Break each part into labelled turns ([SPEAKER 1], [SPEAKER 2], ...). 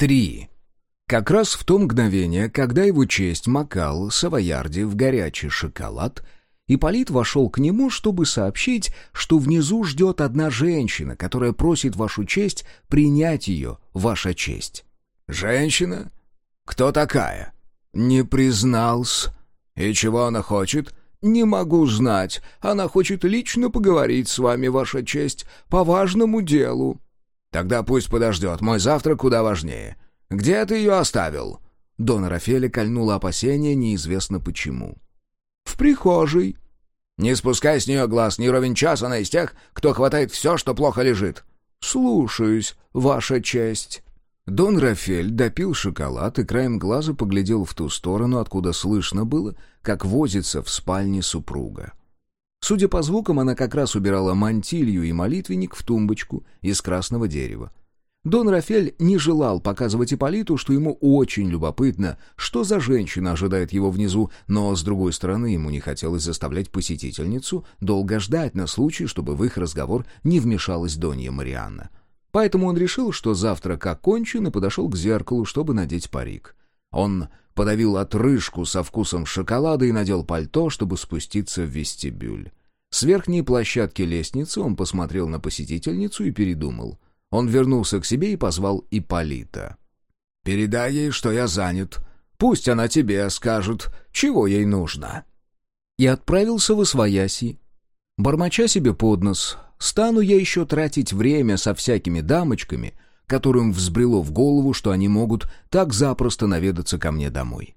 [SPEAKER 1] 3. Как раз в то мгновение, когда его честь макал Савоярди в горячий шоколад, Ипполит вошел к нему, чтобы сообщить, что внизу ждет одна женщина, которая просит вашу честь принять ее, ваша честь.
[SPEAKER 2] «Женщина? Кто такая?»
[SPEAKER 1] «Не признался».
[SPEAKER 2] «И чего она хочет?»
[SPEAKER 1] «Не могу знать. Она хочет лично поговорить с вами, ваша честь, по важному делу».
[SPEAKER 2] «Тогда пусть подождет. Мой завтрак куда важнее. Где ты ее оставил?»
[SPEAKER 1] Дона Рафеля кольнуло опасение, неизвестно почему. «В прихожей».
[SPEAKER 2] «Не спускай с нее глаз, не ровен час она из тех, кто хватает все, что плохо лежит».
[SPEAKER 1] «Слушаюсь, ваша честь». Дон Рафель допил шоколад и краем глаза поглядел в ту сторону, откуда слышно было, как возится в спальне супруга. Судя по звукам, она как раз убирала мантилью и молитвенник в тумбочку из красного дерева. Дон Рафель не желал показывать Ипполиту, что ему очень любопытно, что за женщина ожидает его внизу, но, с другой стороны, ему не хотелось заставлять посетительницу долго ждать на случай, чтобы в их разговор не вмешалась Донья Марианна. Поэтому он решил, что завтрак окончен, и подошел к зеркалу, чтобы надеть парик. Он подавил отрыжку со вкусом шоколада и надел пальто, чтобы спуститься в вестибюль. С верхней площадки лестницы он посмотрел на посетительницу и передумал. Он вернулся к себе и позвал Иполита.
[SPEAKER 2] «Передай ей, что я занят. Пусть она тебе скажет, чего ей нужно».
[SPEAKER 1] И отправился в Освояси. Бормоча себе под нос, стану я еще тратить время со всякими дамочками — которым взбрело в голову, что они могут так запросто наведаться ко мне домой.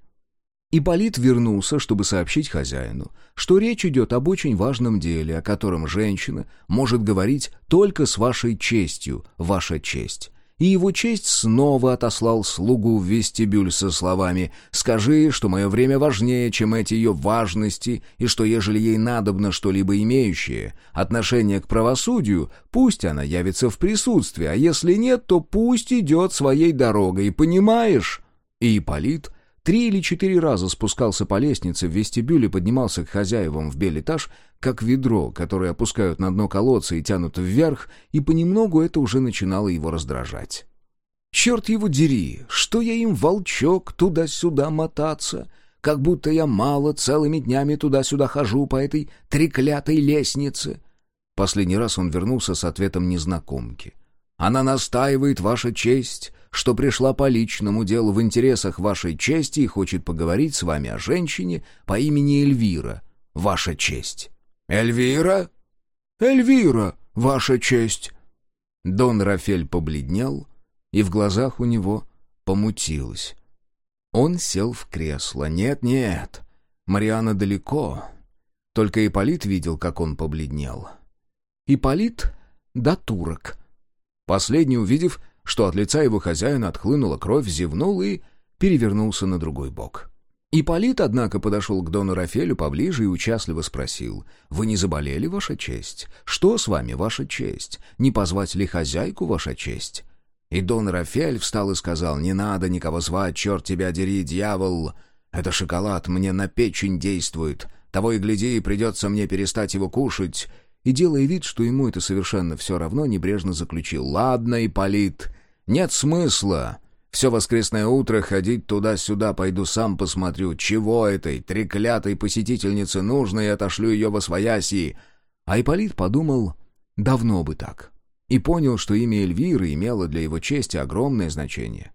[SPEAKER 1] Ипполит вернулся, чтобы сообщить хозяину, что речь идет об очень важном деле, о котором женщина может говорить только с вашей честью, ваша честь и его честь снова отослал слугу в вестибюль со словами «Скажи, что мое время важнее, чем эти ее важности, и что, ежели ей надобно что-либо имеющее, отношение к правосудию, пусть она явится в присутствии, а если нет, то пусть идет своей дорогой, понимаешь?» И Ипполит Три или четыре раза спускался по лестнице в вестибюле, поднимался к хозяевам в белетаж, как ведро, которое опускают на дно колодца и тянут вверх, и понемногу это уже начинало его раздражать. «Черт его дери! Что я им, волчок, туда-сюда мотаться? Как будто я мало целыми днями туда-сюда хожу по этой треклятой лестнице!» Последний раз он вернулся с ответом незнакомки. «Она настаивает, ваша честь, что пришла по личному делу в интересах вашей чести и хочет поговорить с вами о женщине по имени Эльвира, ваша честь».
[SPEAKER 2] «Эльвира?»
[SPEAKER 1] «Эльвира, ваша честь». Дон Рафель побледнел, и в глазах у него помутилось. Он сел в кресло. «Нет-нет, Мариана далеко». Только Ипполит видел, как он побледнел. Ипполит да турок. Последний, увидев, что от лица его хозяина отхлынула кровь, зевнул и перевернулся на другой бок. Ипполит, однако, подошел к Дону Рафелю поближе и участливо спросил, «Вы не заболели, Ваша честь? Что с вами, Ваша честь? Не позвать ли хозяйку, Ваша честь?» И Дон Рафель встал и сказал, «Не надо никого звать, черт тебя дери, дьявол! Это шоколад мне на печень действует. Того и гляди, придется мне перестать его кушать и, делая вид, что ему это совершенно все равно, небрежно заключил «Ладно, Ипполит, нет смысла. Все воскресное утро ходить туда-сюда, пойду сам посмотрю, чего этой треклятой посетительнице нужно, и отошлю ее во свояси». А Ипполит подумал «давно бы так» и понял, что имя Эльвиры имело для его чести огромное значение.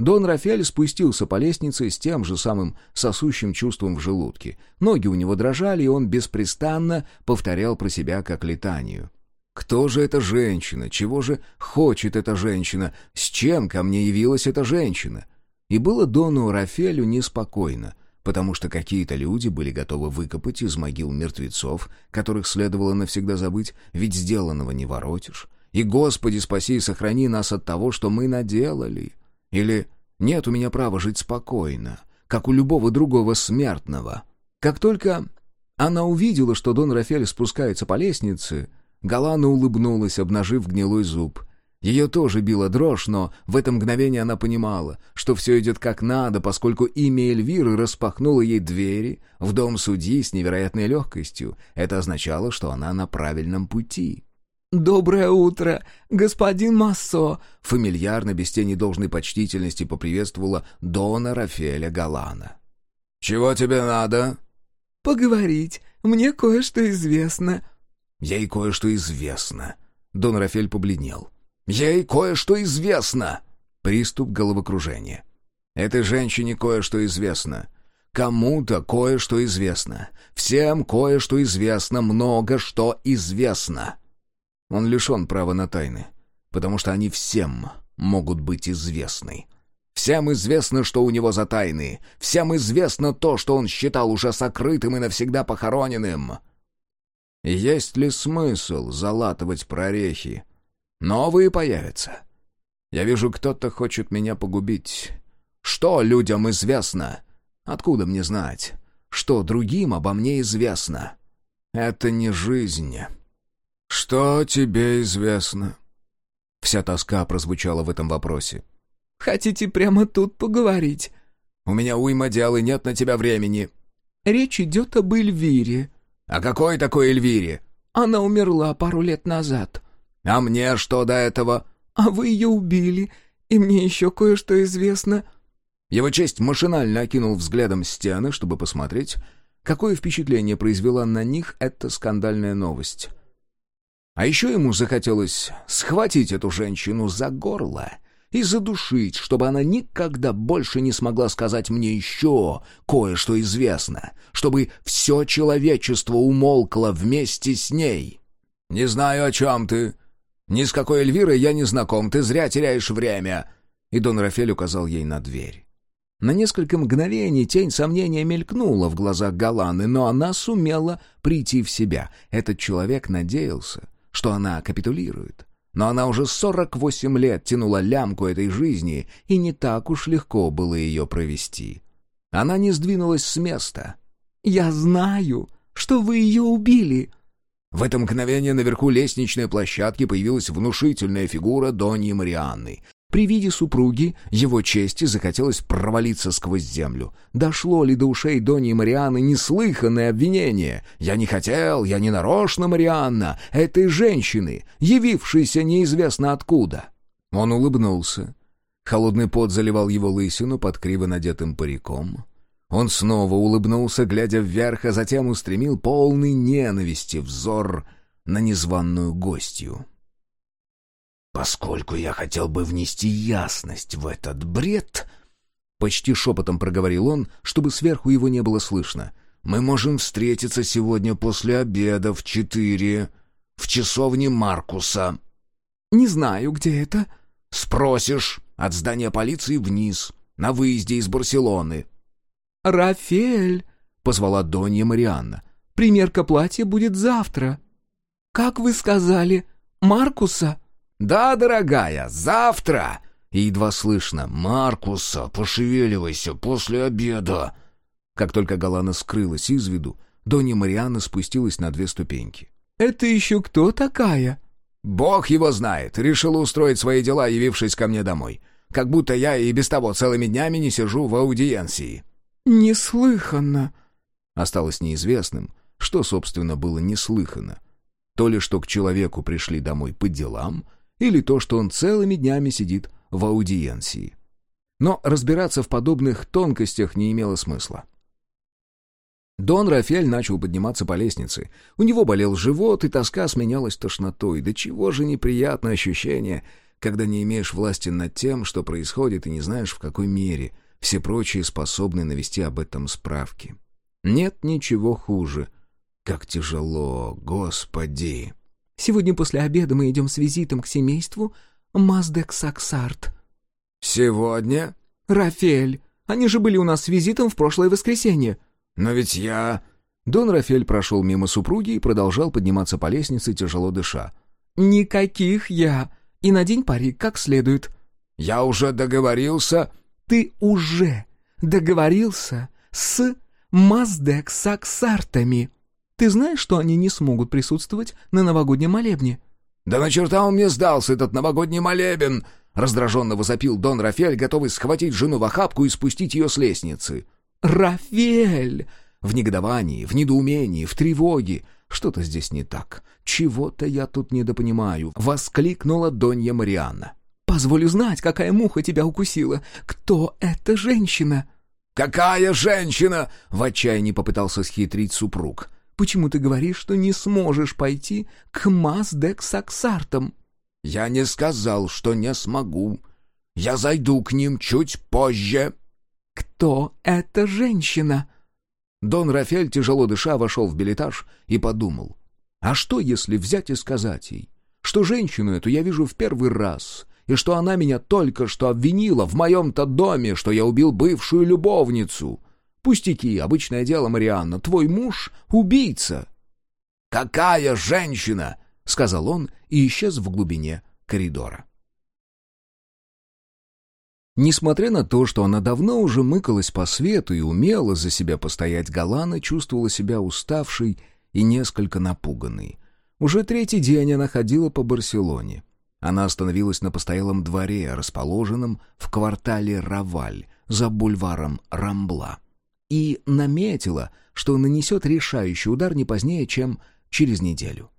[SPEAKER 1] Дон Рафель спустился по лестнице с тем же самым сосущим чувством в желудке. Ноги у него дрожали, и он беспрестанно повторял про себя как летанию. «Кто же эта женщина? Чего же хочет эта женщина? С чем ко мне явилась эта женщина?» И было Дону Рафелю неспокойно, потому что какие-то люди были готовы выкопать из могил мертвецов, которых следовало навсегда забыть, ведь сделанного не воротишь. И, Господи, спаси и сохрани нас от того, что мы наделали. Или «нет у меня права жить спокойно, как у любого другого смертного». Как только она увидела, что Дон Рафель спускается по лестнице, Галана улыбнулась, обнажив гнилой зуб. Ее тоже била дрожь, но в это мгновение она понимала, что все идет как надо, поскольку имя Эльвиры распахнуло ей двери в дом судьи с невероятной легкостью. Это означало, что она на правильном пути.
[SPEAKER 3] «Доброе утро, господин Массо!»
[SPEAKER 1] Фамильярно, без тени должной почтительности, поприветствовала Дона Рафеля Галана.
[SPEAKER 2] «Чего тебе надо?»
[SPEAKER 3] «Поговорить. Мне кое-что известно».
[SPEAKER 1] «Ей кое-что известно». Дон Рафель побледнел. «Ей кое-что известно!» Приступ головокружения. «Этой женщине кое-что известно. Кому-то кое-что известно. Всем кое-что известно, много что известно». Он лишен права на тайны, потому что они всем могут быть известны. Всем известно, что у него за тайны. Всем известно то, что он считал уже сокрытым и навсегда похороненным. Есть ли смысл залатывать прорехи? Новые появятся. Я вижу, кто-то хочет меня погубить. Что людям известно? Откуда мне знать? Что другим обо мне известно? Это не жизнь.
[SPEAKER 2] «Что тебе известно?»
[SPEAKER 1] Вся тоска прозвучала в этом вопросе.
[SPEAKER 3] «Хотите прямо тут поговорить?»
[SPEAKER 1] «У меня уйма дел, и нет на тебя времени».
[SPEAKER 3] «Речь идет об Эльвире».
[SPEAKER 1] «О какой такой Эльвире?»
[SPEAKER 3] «Она умерла пару лет назад».
[SPEAKER 1] «А мне что до этого?»
[SPEAKER 3] «А вы ее убили, и мне еще кое-что известно».
[SPEAKER 1] Его честь машинально окинул взглядом стены, чтобы посмотреть, какое впечатление произвела на них эта скандальная новость. А еще ему захотелось схватить эту женщину за горло и задушить, чтобы она никогда больше не смогла сказать мне еще кое-что известно, чтобы все человечество умолкло вместе с ней. «Не знаю, о чем ты. Ни с какой Эльвирой я не знаком, ты зря теряешь время!» И Дон Рафель указал ей на дверь. На несколько мгновений тень сомнения мелькнула в глазах Галаны, но она сумела прийти в себя. Этот человек надеялся, что она капитулирует. Но она уже 48 лет тянула лямку этой жизни, и не так уж легко было ее провести. Она не сдвинулась с места.
[SPEAKER 3] «Я знаю, что вы ее убили!»
[SPEAKER 1] В это мгновение наверху лестничной площадки появилась внушительная фигура Доньи Марианны. При виде супруги его чести захотелось провалиться сквозь землю. Дошло ли до ушей Дони Марианы неслыханное обвинение? «Я не хотел, я не нарочно, Марианна, этой женщины, явившейся неизвестно откуда». Он улыбнулся. Холодный пот заливал его лысину под криво надетым париком. Он снова улыбнулся, глядя вверх, а затем устремил полный ненависти взор на незваную гостью. «Поскольку я хотел бы внести ясность в этот бред...» Почти шепотом проговорил он, чтобы сверху его не было слышно. «Мы можем встретиться сегодня после обеда в четыре, в часовне Маркуса».
[SPEAKER 3] «Не знаю, где это».
[SPEAKER 1] «Спросишь, от здания полиции вниз, на выезде из Барселоны».
[SPEAKER 3] «Рафель», — позвала Донья Марианна, — «примерка платья будет завтра». «Как вы сказали, Маркуса?»
[SPEAKER 1] «Да, дорогая, завтра!» И едва слышно «Маркуса, пошевеливайся после обеда!» Как только Галана скрылась из виду, Донья Марианна спустилась на две ступеньки.
[SPEAKER 3] «Это еще кто такая?»
[SPEAKER 1] «Бог его знает. Решила устроить свои дела, явившись ко мне домой. Как будто я и без того целыми днями не сижу в аудиенции».
[SPEAKER 3] «Неслыханно».
[SPEAKER 1] Осталось неизвестным, что, собственно, было неслыханно. То ли, что к человеку пришли домой по делам — или то, что он целыми днями сидит в аудиенции. Но разбираться в подобных тонкостях не имело смысла. Дон Рафель начал подниматься по лестнице. У него болел живот, и тоска сменялась тошнотой. Да чего же неприятное ощущение, когда не имеешь власти над тем, что происходит, и не знаешь, в какой мере все прочие способны навести об этом справки. Нет ничего хуже. Как тяжело, Господи!
[SPEAKER 3] Сегодня после обеда мы идем с визитом к семейству Маздек Саксарт».
[SPEAKER 1] «Сегодня?»
[SPEAKER 3] «Рафель. Они же были у нас с визитом в прошлое воскресенье».
[SPEAKER 1] «Но ведь я...» Дон Рафель прошел мимо супруги и продолжал подниматься по лестнице, тяжело дыша.
[SPEAKER 3] «Никаких я. И надень парик как следует».
[SPEAKER 1] «Я уже договорился...»
[SPEAKER 3] «Ты уже договорился с Маздек Саксартами». Ты знаешь, что они не смогут присутствовать на новогоднем молебне?»
[SPEAKER 1] «Да на черта он мне сдался, этот новогодний молебен!» Раздраженно возопил Дон Рафель, готовый схватить жену в охапку и спустить ее с лестницы.
[SPEAKER 3] «Рафель!»
[SPEAKER 1] в негодовании, в недоумении, в тревоге. Что-то здесь не так. Чего-то я тут недопонимаю. Воскликнула Донья Марианна.
[SPEAKER 3] «Позволю знать, какая муха тебя укусила. Кто эта женщина?»
[SPEAKER 1] «Какая женщина?» — в отчаянии попытался схитрить супруг.
[SPEAKER 3] «Почему ты говоришь, что не сможешь пойти к Маздек Саксартам?»
[SPEAKER 1] «Я не сказал, что не смогу. Я зайду к ним чуть позже».
[SPEAKER 3] «Кто эта женщина?»
[SPEAKER 1] Дон Рафель, тяжело дыша, вошел в билетаж и подумал. «А что, если взять и сказать ей, что женщину эту я вижу в первый раз, и что она меня только что обвинила в моем-то доме, что я убил бывшую любовницу? Пустяки, обычное дело, Марианна, твой муж — убийца». «Какая женщина?» — сказал он и исчез в глубине коридора. Несмотря на то, что она давно уже мыкалась по свету и умела за себя постоять, Галана чувствовала себя уставшей и несколько напуганной. Уже третий день она ходила по Барселоне. Она остановилась на постоялом дворе, расположенном в квартале Раваль, за бульваром Рамбла, и наметила, что нанесет решающий удар не позднее, чем через неделю.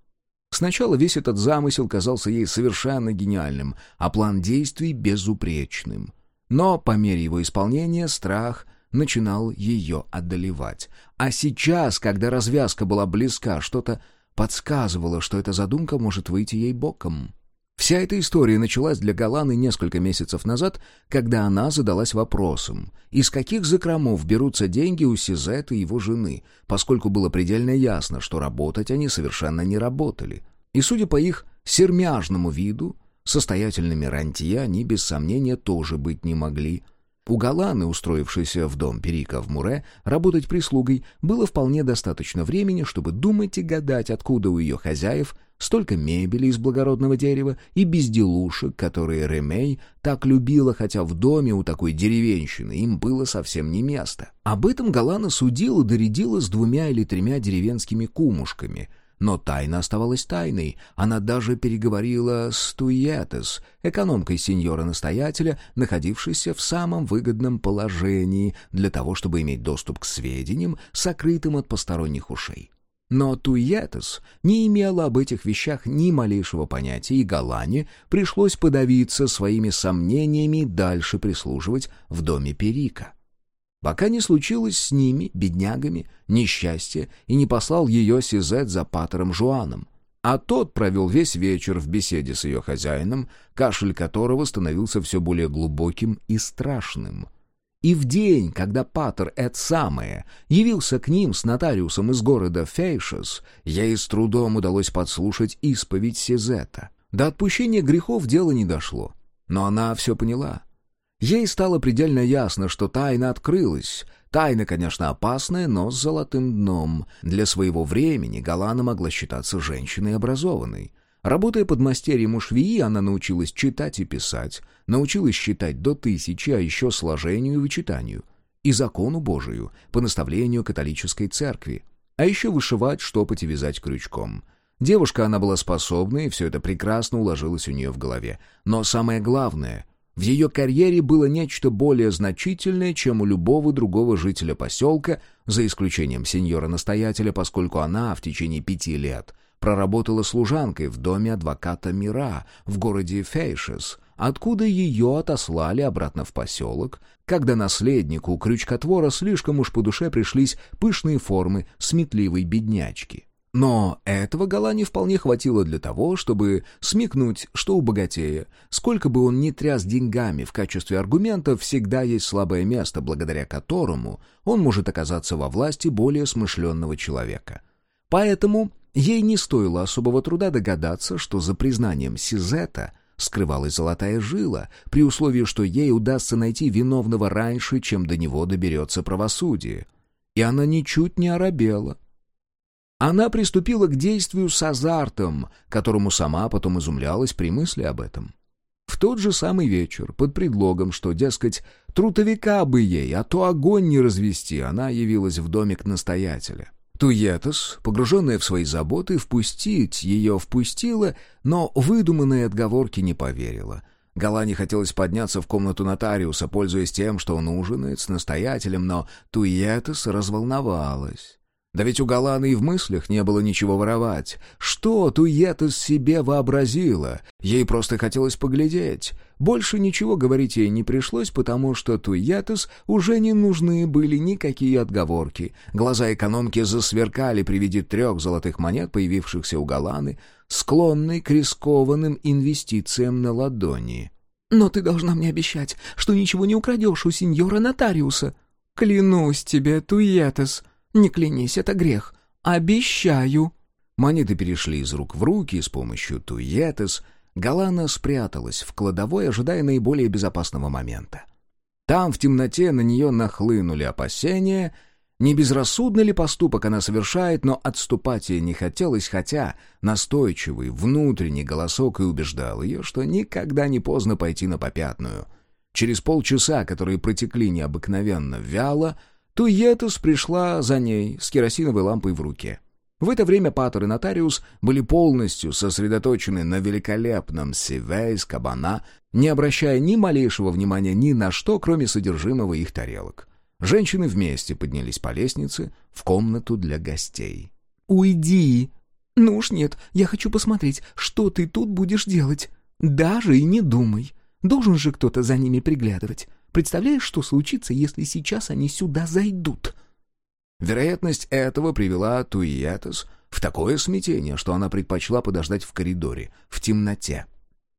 [SPEAKER 1] Сначала весь этот замысел казался ей совершенно гениальным, а план действий — безупречным — но по мере его исполнения страх начинал ее одолевать. А сейчас, когда развязка была близка, что-то подсказывало, что эта задумка может выйти ей боком. Вся эта история началась для Галаны несколько месяцев назад, когда она задалась вопросом, из каких закромов берутся деньги у Сизет и его жены, поскольку было предельно ясно, что работать они совершенно не работали. И, судя по их сермяжному виду, Состоятельными рантье они, без сомнения, тоже быть не могли. У Галаны, устроившейся в дом Перика в Муре, работать прислугой было вполне достаточно времени, чтобы думать и гадать, откуда у ее хозяев столько мебели из благородного дерева и безделушек, которые Ремей так любила, хотя в доме у такой деревенщины им было совсем не место. Об этом Галана судила, доредила с двумя или тремя деревенскими кумушками — но тайна оставалась тайной. Она даже переговорила с Туетес, экономкой сеньора-настоятеля, находившейся в самом выгодном положении для того, чтобы иметь доступ к сведениям, сокрытым от посторонних ушей. Но Туетес не имела об этих вещах ни малейшего понятия, и Галане пришлось подавиться своими сомнениями дальше прислуживать в доме Перика пока не случилось с ними, беднягами, несчастье, и не послал ее Сизет за патером Жуаном. А тот провел весь вечер в беседе с ее хозяином, кашель которого становился все более глубоким и страшным. И в день, когда патер Эд Самое явился к ним с нотариусом из города Фейшес, ей с трудом удалось подслушать исповедь Сизета. До отпущения грехов дело не дошло, но она все поняла — Ей стало предельно ясно, что тайна открылась. Тайна, конечно, опасная, но с золотым дном. Для своего времени Галана могла считаться женщиной образованной. Работая под мастерьем у швеи, она научилась читать и писать, научилась считать до тысячи, а еще сложению и вычитанию. И закону Божию, по наставлению католической церкви. А еще вышивать, штопать и вязать крючком. Девушка она была способна, и все это прекрасно уложилось у нее в голове. Но самое главное — в ее карьере было нечто более значительное, чем у любого другого жителя поселка, за исключением сеньора-настоятеля, поскольку она в течение пяти лет проработала служанкой в доме адвоката Мира в городе Фейшес, откуда ее отослали обратно в поселок, когда наследнику крючкотвора слишком уж по душе пришлись пышные формы сметливой беднячки. Но этого Галане вполне хватило для того, чтобы смекнуть, что у богатея, сколько бы он ни тряс деньгами в качестве аргумента, всегда есть слабое место, благодаря которому он может оказаться во власти более смышленного человека. Поэтому ей не стоило особого труда догадаться, что за признанием Сизета скрывалась золотая жила, при условии, что ей удастся найти виновного раньше, чем до него доберется правосудие. И она ничуть не оробела. Она приступила к действию с азартом, которому сама потом изумлялась при мысли об этом. В тот же самый вечер, под предлогом, что, дескать, трутовика бы ей, а то огонь не развести, она явилась в домик настоятеля. Туетос, погруженная в свои заботы, впустить ее впустила, но выдуманной отговорки не поверила. Галане хотелось подняться в комнату нотариуса, пользуясь тем, что он ужинает с настоятелем, но Туетес разволновалась. Да ведь у Галаны и в мыслях не было ничего воровать. Что Туетес себе вообразила? Ей просто хотелось поглядеть. Больше ничего говорить ей не пришлось, потому что Туетес уже не нужны были никакие отговорки. Глаза экономки засверкали при виде трех золотых монет, появившихся у Галаны, склонной к рискованным инвестициям на ладони.
[SPEAKER 3] «Но ты должна мне обещать, что ничего не украдешь у сеньора нотариуса». «Клянусь тебе, Туетес», «Не клянись, это грех. Обещаю».
[SPEAKER 1] Монеты перешли из рук в руки, с помощью туетес Галана спряталась в кладовой, ожидая наиболее безопасного момента. Там, в темноте, на нее нахлынули опасения, не безрассудно ли поступок она совершает, но отступать ей не хотелось, хотя настойчивый внутренний голосок и убеждал ее, что никогда не поздно пойти на попятную. Через полчаса, которые протекли необыкновенно вяло, Туетус пришла за ней с керосиновой лампой в руке. В это время Паттер и Нотариус были полностью сосредоточены на великолепном севе из кабана, не обращая ни малейшего внимания ни на что, кроме содержимого их тарелок. Женщины вместе поднялись по лестнице в комнату для гостей.
[SPEAKER 3] «Уйди!» «Ну уж нет, я хочу посмотреть, что ты тут будешь делать. Даже и не думай. Должен же кто-то за ними приглядывать. Представляешь, что случится, если сейчас они сюда зайдут?»
[SPEAKER 1] Вероятность этого привела Туиетас в такое смятение, что она предпочла подождать в коридоре, в темноте.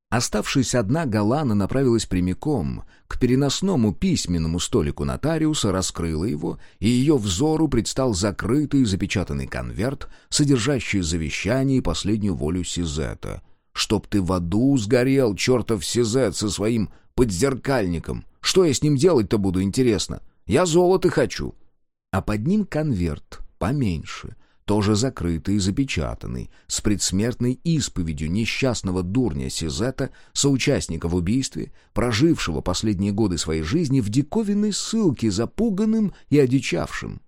[SPEAKER 1] Оставшись одна, Галана направилась прямиком к переносному письменному столику нотариуса, раскрыла его, и ее взору предстал закрытый запечатанный конверт, содержащий завещание и последнюю волю Сизета. «Чтоб ты в аду сгорел, чертов Сизет, со своим подзеркальником! Что я с ним делать-то буду, интересно? Я золото хочу». А под ним конверт, поменьше, тоже закрытый и запечатанный, с предсмертной исповедью несчастного дурня Сизета, соучастника в убийстве, прожившего последние годы своей жизни в диковинной ссылке, запуганным и одичавшим.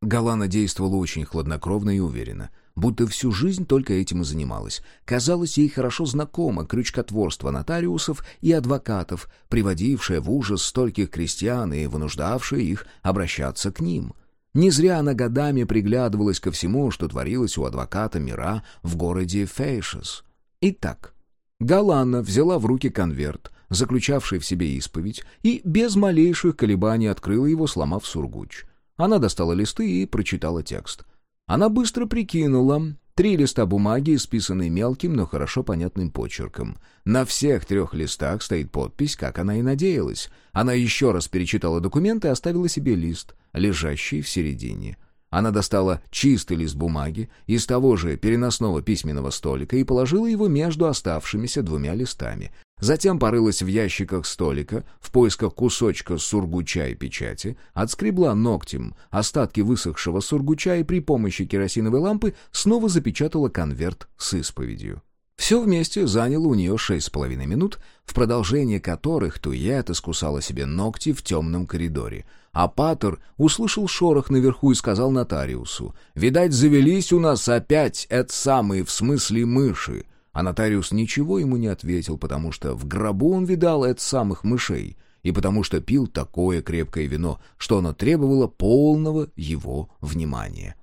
[SPEAKER 1] Галана действовала очень хладнокровно и уверенно — будто всю жизнь только этим и занималась. Казалось, ей хорошо знакомо крючкотворство нотариусов и адвокатов, приводившее в ужас стольких крестьян и вынуждавшее их обращаться к ним. Не зря она годами приглядывалась ко всему, что творилось у адвоката Мира в городе Фейшес. Итак, Галанна взяла в руки конверт, заключавший в себе исповедь, и без малейших колебаний открыла его, сломав сургуч. Она достала листы и прочитала текст — она быстро прикинула. Три листа бумаги, исписанные мелким, но хорошо понятным почерком. На всех трех листах стоит подпись, как она и надеялась. Она еще раз перечитала документы и оставила себе лист, лежащий в середине. Она достала чистый лист бумаги из того же переносного письменного столика и положила его между оставшимися двумя листами. Затем порылась в ящиках столика в поисках кусочка сургуча и печати, отскребла ногтем остатки высохшего сургуча и при помощи керосиновой лампы снова запечатала конверт с исповедью. Все вместе заняло у нее шесть с половиной минут, в продолжение которых Тует искусала себе ногти в темном коридоре. А Паттер услышал шорох наверху и сказал нотариусу, «Видать, завелись у нас опять это самые, в смысле мыши. А нотариус ничего ему не ответил, потому что в гробу он видал от самых мышей, и потому что пил такое крепкое вино, что оно требовало полного его внимания.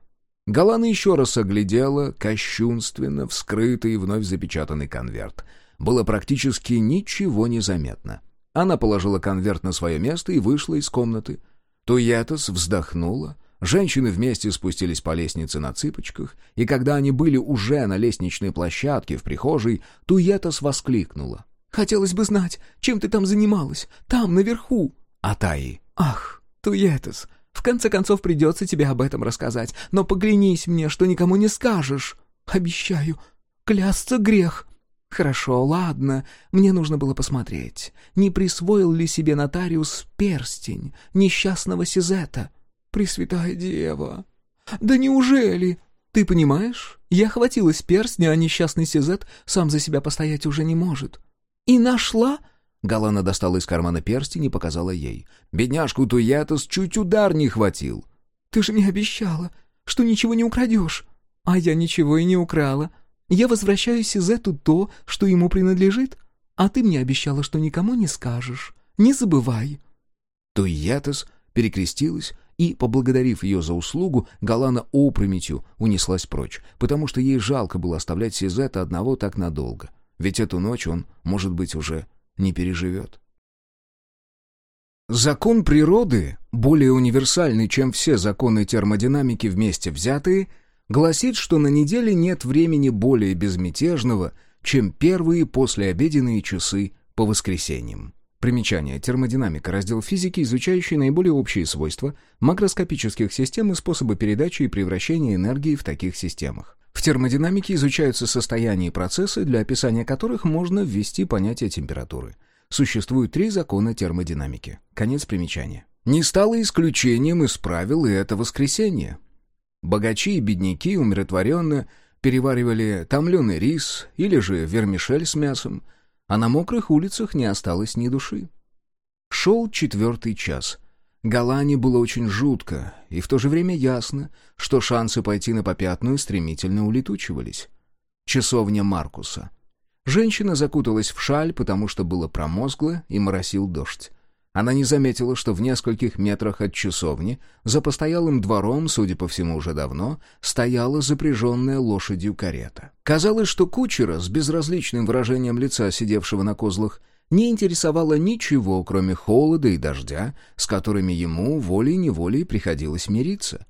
[SPEAKER 1] Галана еще раз оглядела кощунственно вскрытый и вновь запечатанный конверт. Было практически ничего не заметно. Она положила конверт на свое место и вышла из комнаты. Туятос вздохнула, Женщины вместе спустились по лестнице на цыпочках, и когда они были уже на лестничной площадке в прихожей, Туетас воскликнула. «Хотелось бы знать, чем ты там занималась, там, наверху!» «А Таи?» «Ах, Туетас, в конце концов придется тебе об этом рассказать, но поглянись мне, что никому не скажешь!» «Обещаю, клясться грех!» «Хорошо, ладно, мне нужно было посмотреть, не присвоил ли себе нотариус перстень несчастного Сизета?» Пресвятая Дева! Да неужели? Ты понимаешь, я хватилась перстня, а несчастный Сизет сам за себя постоять уже не может. И нашла...» Галана достала из кармана перстень и показала ей. «Бедняжку Туятос чуть удар не хватил». «Ты же мне обещала, что ничего не украдешь». «А я ничего и не украла. Я возвращаю Сизету то, что ему принадлежит.
[SPEAKER 3] А ты мне обещала, что никому не скажешь. Не забывай».
[SPEAKER 1] Туйятес перекрестилась и, поблагодарив ее за услугу, Галана опрометью унеслась прочь, потому что ей жалко было оставлять Сизета одного так надолго. Ведь эту ночь он, может быть, уже не переживет. Закон природы, более универсальный, чем все законы термодинамики вместе взятые, гласит, что на неделе нет времени более безмятежного, чем первые послеобеденные часы по воскресеньям. Примечание. Термодинамика. Раздел физики, изучающий наиболее общие свойства макроскопических систем и способы передачи и превращения энергии в таких системах. В термодинамике изучаются состояния и процессы, для описания которых можно ввести понятие температуры. Существуют три закона термодинамики. Конец примечания. Не стало исключением из правил и это воскресенье. Богачи и бедняки умиротворенно переваривали томленый рис или же вермишель с мясом, а на мокрых улицах не осталось ни души. Шел четвертый час. Галане было очень жутко, и в то же время ясно, что шансы пойти на попятную стремительно улетучивались. Часовня Маркуса. Женщина закуталась в шаль, потому что было промозгло и моросил дождь. Она не заметила, что в нескольких метрах от часовни, за постоялым двором, судя по всему уже давно, стояла запряженная лошадью карета. Казалось, что кучера с безразличным выражением лица, сидевшего на козлах, не интересовало ничего, кроме холода и дождя, с которыми ему волей-неволей приходилось мириться.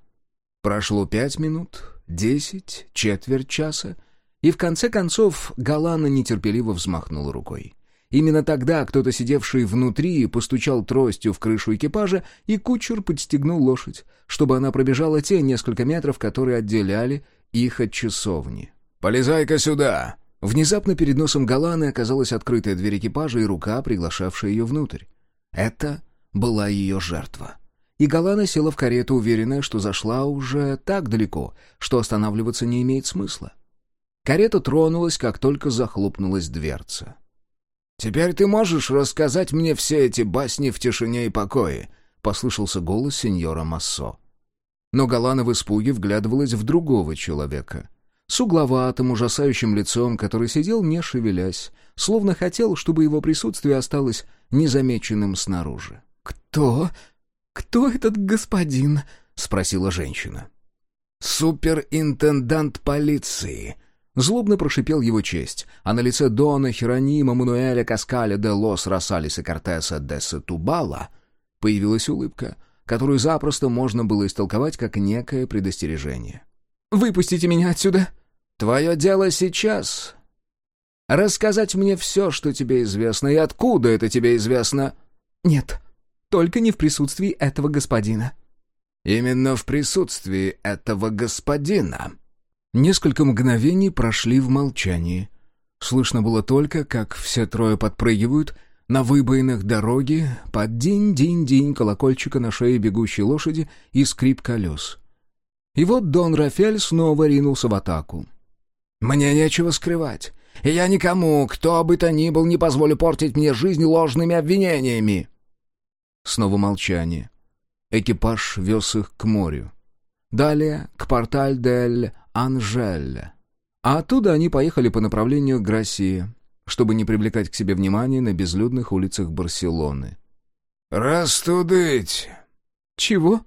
[SPEAKER 1] Прошло пять минут, десять, четверть часа, и в конце концов Галана нетерпеливо взмахнул рукой. Именно тогда кто-то, сидевший внутри, постучал тростью в крышу экипажа, и кучер подстегнул лошадь, чтобы она пробежала те несколько метров, которые отделяли их от часовни.
[SPEAKER 2] «Полезай-ка сюда!»
[SPEAKER 1] Внезапно перед носом Галаны оказалась открытая дверь экипажа и рука, приглашавшая ее внутрь. Это была ее жертва. И Галана села в карету, уверенная, что зашла уже так далеко, что останавливаться не имеет смысла. Карета тронулась, как только захлопнулась дверца.
[SPEAKER 2] «Теперь ты можешь рассказать мне все эти басни в тишине и покое?» — послышался голос сеньора Массо.
[SPEAKER 1] Но Галана в испуге вглядывалась в другого человека. С угловатым, ужасающим лицом, который сидел, не шевелясь, словно хотел, чтобы его присутствие осталось незамеченным снаружи.
[SPEAKER 3] «Кто? Кто этот господин?» — спросила женщина.
[SPEAKER 2] «Суперинтендант полиции»,
[SPEAKER 1] Злобно прошипел его честь, а на лице Дона Херонима Мануэля Каскаля де Лос Росалиса Кортеса де Сетубала появилась улыбка, которую запросто можно было истолковать как некое предостережение.
[SPEAKER 3] «Выпустите меня отсюда!»
[SPEAKER 2] «Твое дело сейчас. Рассказать мне все, что тебе известно, и откуда это тебе известно?»
[SPEAKER 3] «Нет, только не в присутствии этого господина».
[SPEAKER 2] «Именно в присутствии этого господина»,
[SPEAKER 1] Несколько мгновений прошли в молчании. Слышно было только, как все трое подпрыгивают на выбоинах дороги под динь-динь-динь колокольчика на шее бегущей лошади и скрип колес. И вот Дон Рафель снова ринулся в атаку.
[SPEAKER 2] «Мне нечего скрывать, и я никому, кто бы то ни был, не позволю портить мне жизнь ложными обвинениями!»
[SPEAKER 1] Снова молчание. Экипаж вез их к морю. Далее к порталь-дель Анжель. А оттуда они поехали по направлению к Грассии, чтобы не привлекать к себе внимания на безлюдных улицах Барселоны.
[SPEAKER 2] «Растудыть!»
[SPEAKER 3] «Чего?»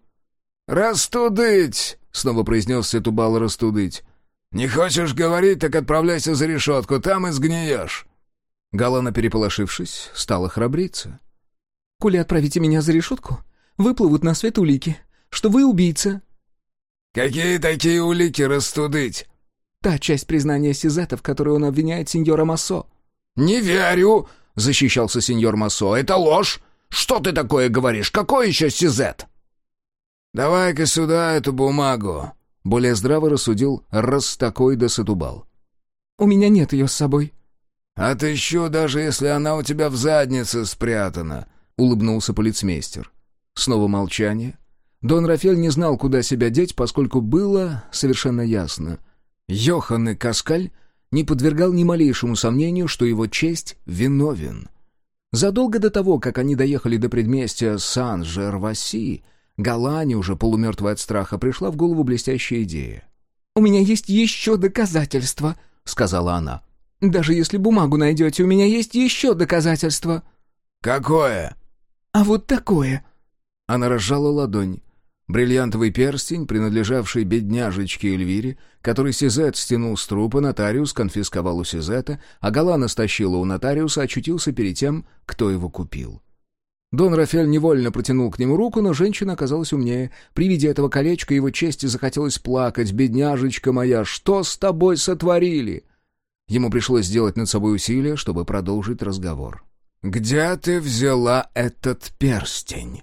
[SPEAKER 2] «Растудыть!» — снова произнес Сетубал «растудыть». «Не хочешь говорить, так отправляйся за решетку, там и сгниешь».
[SPEAKER 1] Галана, переполошившись, стала храбриться.
[SPEAKER 3] «Коли отправите меня за решетку, выплывут на свет улики, что вы убийца,
[SPEAKER 2] «Какие такие улики растудыть?»
[SPEAKER 3] «Та часть признания Сизета, в которой он обвиняет сеньора Массо».
[SPEAKER 2] «Не верю!» — защищался сеньор Массо. «Это ложь! Что ты такое говоришь? Какой еще Сизет?» «Давай-ка сюда эту бумагу!» — более здраво рассудил Растакой да Сатубал.
[SPEAKER 3] «У меня нет ее с собой».
[SPEAKER 2] «Отыщу, даже если она у тебя в заднице спрятана», — улыбнулся полицмейстер.
[SPEAKER 1] Снова молчание, Дон Рафель не знал, куда себя деть, поскольку было совершенно ясно. Йохан и Каскаль не подвергал ни малейшему сомнению, что его честь виновен. Задолго до того, как они доехали до предместья Сан-Жерваси, Галане, уже полумертвая от страха, пришла в голову блестящая идея.
[SPEAKER 3] «У меня есть еще доказательства», — сказала она. Даже если бумагу найдете, у меня есть еще доказательства».
[SPEAKER 2] «Какое?»
[SPEAKER 3] «А вот такое».
[SPEAKER 1] Она разжала ладонь. Бриллиантовый перстень, принадлежавший бедняжечке Эльвире, который Сизет стянул с трупа, нотариус конфисковал у Сизета, а Галана стащила у нотариуса, очутился перед тем, кто его купил. Дон Рафель невольно протянул к нему руку, но женщина оказалась умнее. При виде этого колечка его чести захотелось плакать. «Бедняжечка моя, что с тобой сотворили?» Ему пришлось сделать над собой усилие, чтобы продолжить разговор.
[SPEAKER 2] «Где ты взяла этот перстень?»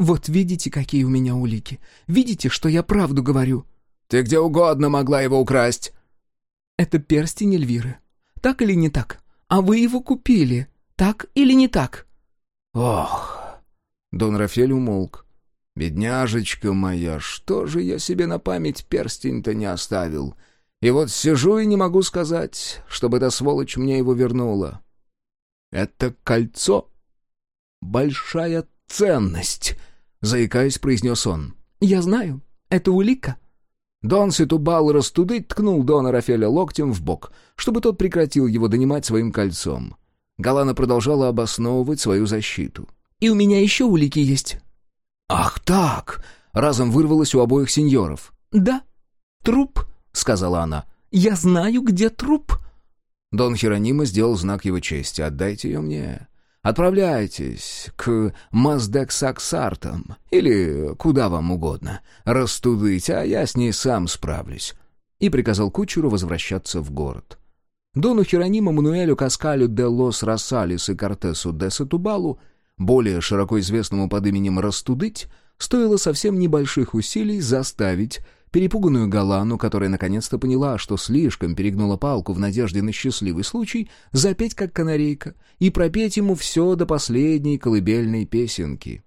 [SPEAKER 3] «Вот видите, какие у меня улики. Видите, что я правду говорю?»
[SPEAKER 2] «Ты где угодно могла его украсть».
[SPEAKER 3] «Это перстень Эльвиры. Так или не так? А вы его купили. Так или не так?»
[SPEAKER 1] «Ох!» Дон Рафель умолк. «Бедняжечка моя, что же я себе на память перстень-то не оставил? И вот сижу и не могу сказать, чтобы эта сволочь мне его вернула. Это кольцо — большая ценность!» Заикаясь, произнес он.
[SPEAKER 3] «Я знаю. Это улика».
[SPEAKER 1] Дон Ситубал растудыть ткнул Дона Рафеля локтем в бок, чтобы тот прекратил его донимать своим кольцом. Галана продолжала обосновывать свою защиту.
[SPEAKER 3] «И у меня еще улики есть».
[SPEAKER 1] «Ах так!» — разом вырвалось у обоих сеньоров.
[SPEAKER 3] «Да, труп», —
[SPEAKER 1] сказала она.
[SPEAKER 3] «Я знаю, где труп».
[SPEAKER 1] Дон Херонима сделал знак его чести. «Отдайте ее мне». Отправляйтесь к Маздексаксартам или куда вам угодно. Растудыть, а я с ней сам справлюсь». И приказал кучеру возвращаться в город. Дону Херонима Мануэлю Каскалю де Лос Рассалис и Кортесу де Сатубалу, более широко известному под именем Растудыть, стоило совсем небольших усилий заставить Перепуганную Галану, которая наконец-то поняла, что слишком перегнула палку в надежде на счастливый случай, запеть как канарейка и пропеть ему все до последней колыбельной песенки.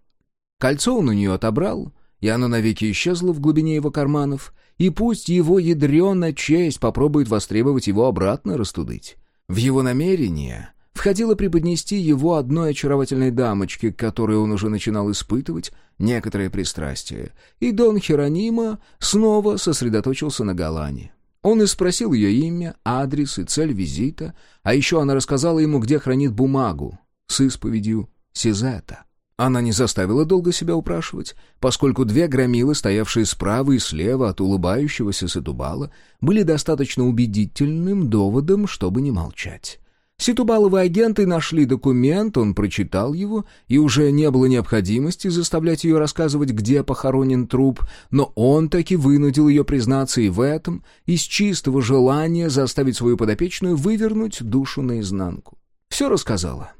[SPEAKER 1] Кольцо он у нее отобрал, и оно навеки исчезло в глубине его карманов, и пусть его ядрена честь попробует востребовать его обратно растудыть. В его намерение входило преподнести его одной очаровательной дамочке, которой он уже начинал испытывать некоторое пристрастие, и Дон Херонима снова сосредоточился на Галане. Он и спросил ее имя, адрес и цель визита, а еще она рассказала ему, где хранит бумагу с исповедью Сизета. Она не заставила долго себя упрашивать, поскольку две громилы, стоявшие справа и слева от улыбающегося Сатубала, были достаточно убедительным доводом, чтобы не молчать. Ситубаловые агенты нашли документ, он прочитал его, и уже не было необходимости заставлять ее рассказывать, где похоронен труп, но он таки вынудил ее признаться и в этом, из чистого желания заставить свою подопечную вывернуть душу наизнанку. Все рассказала.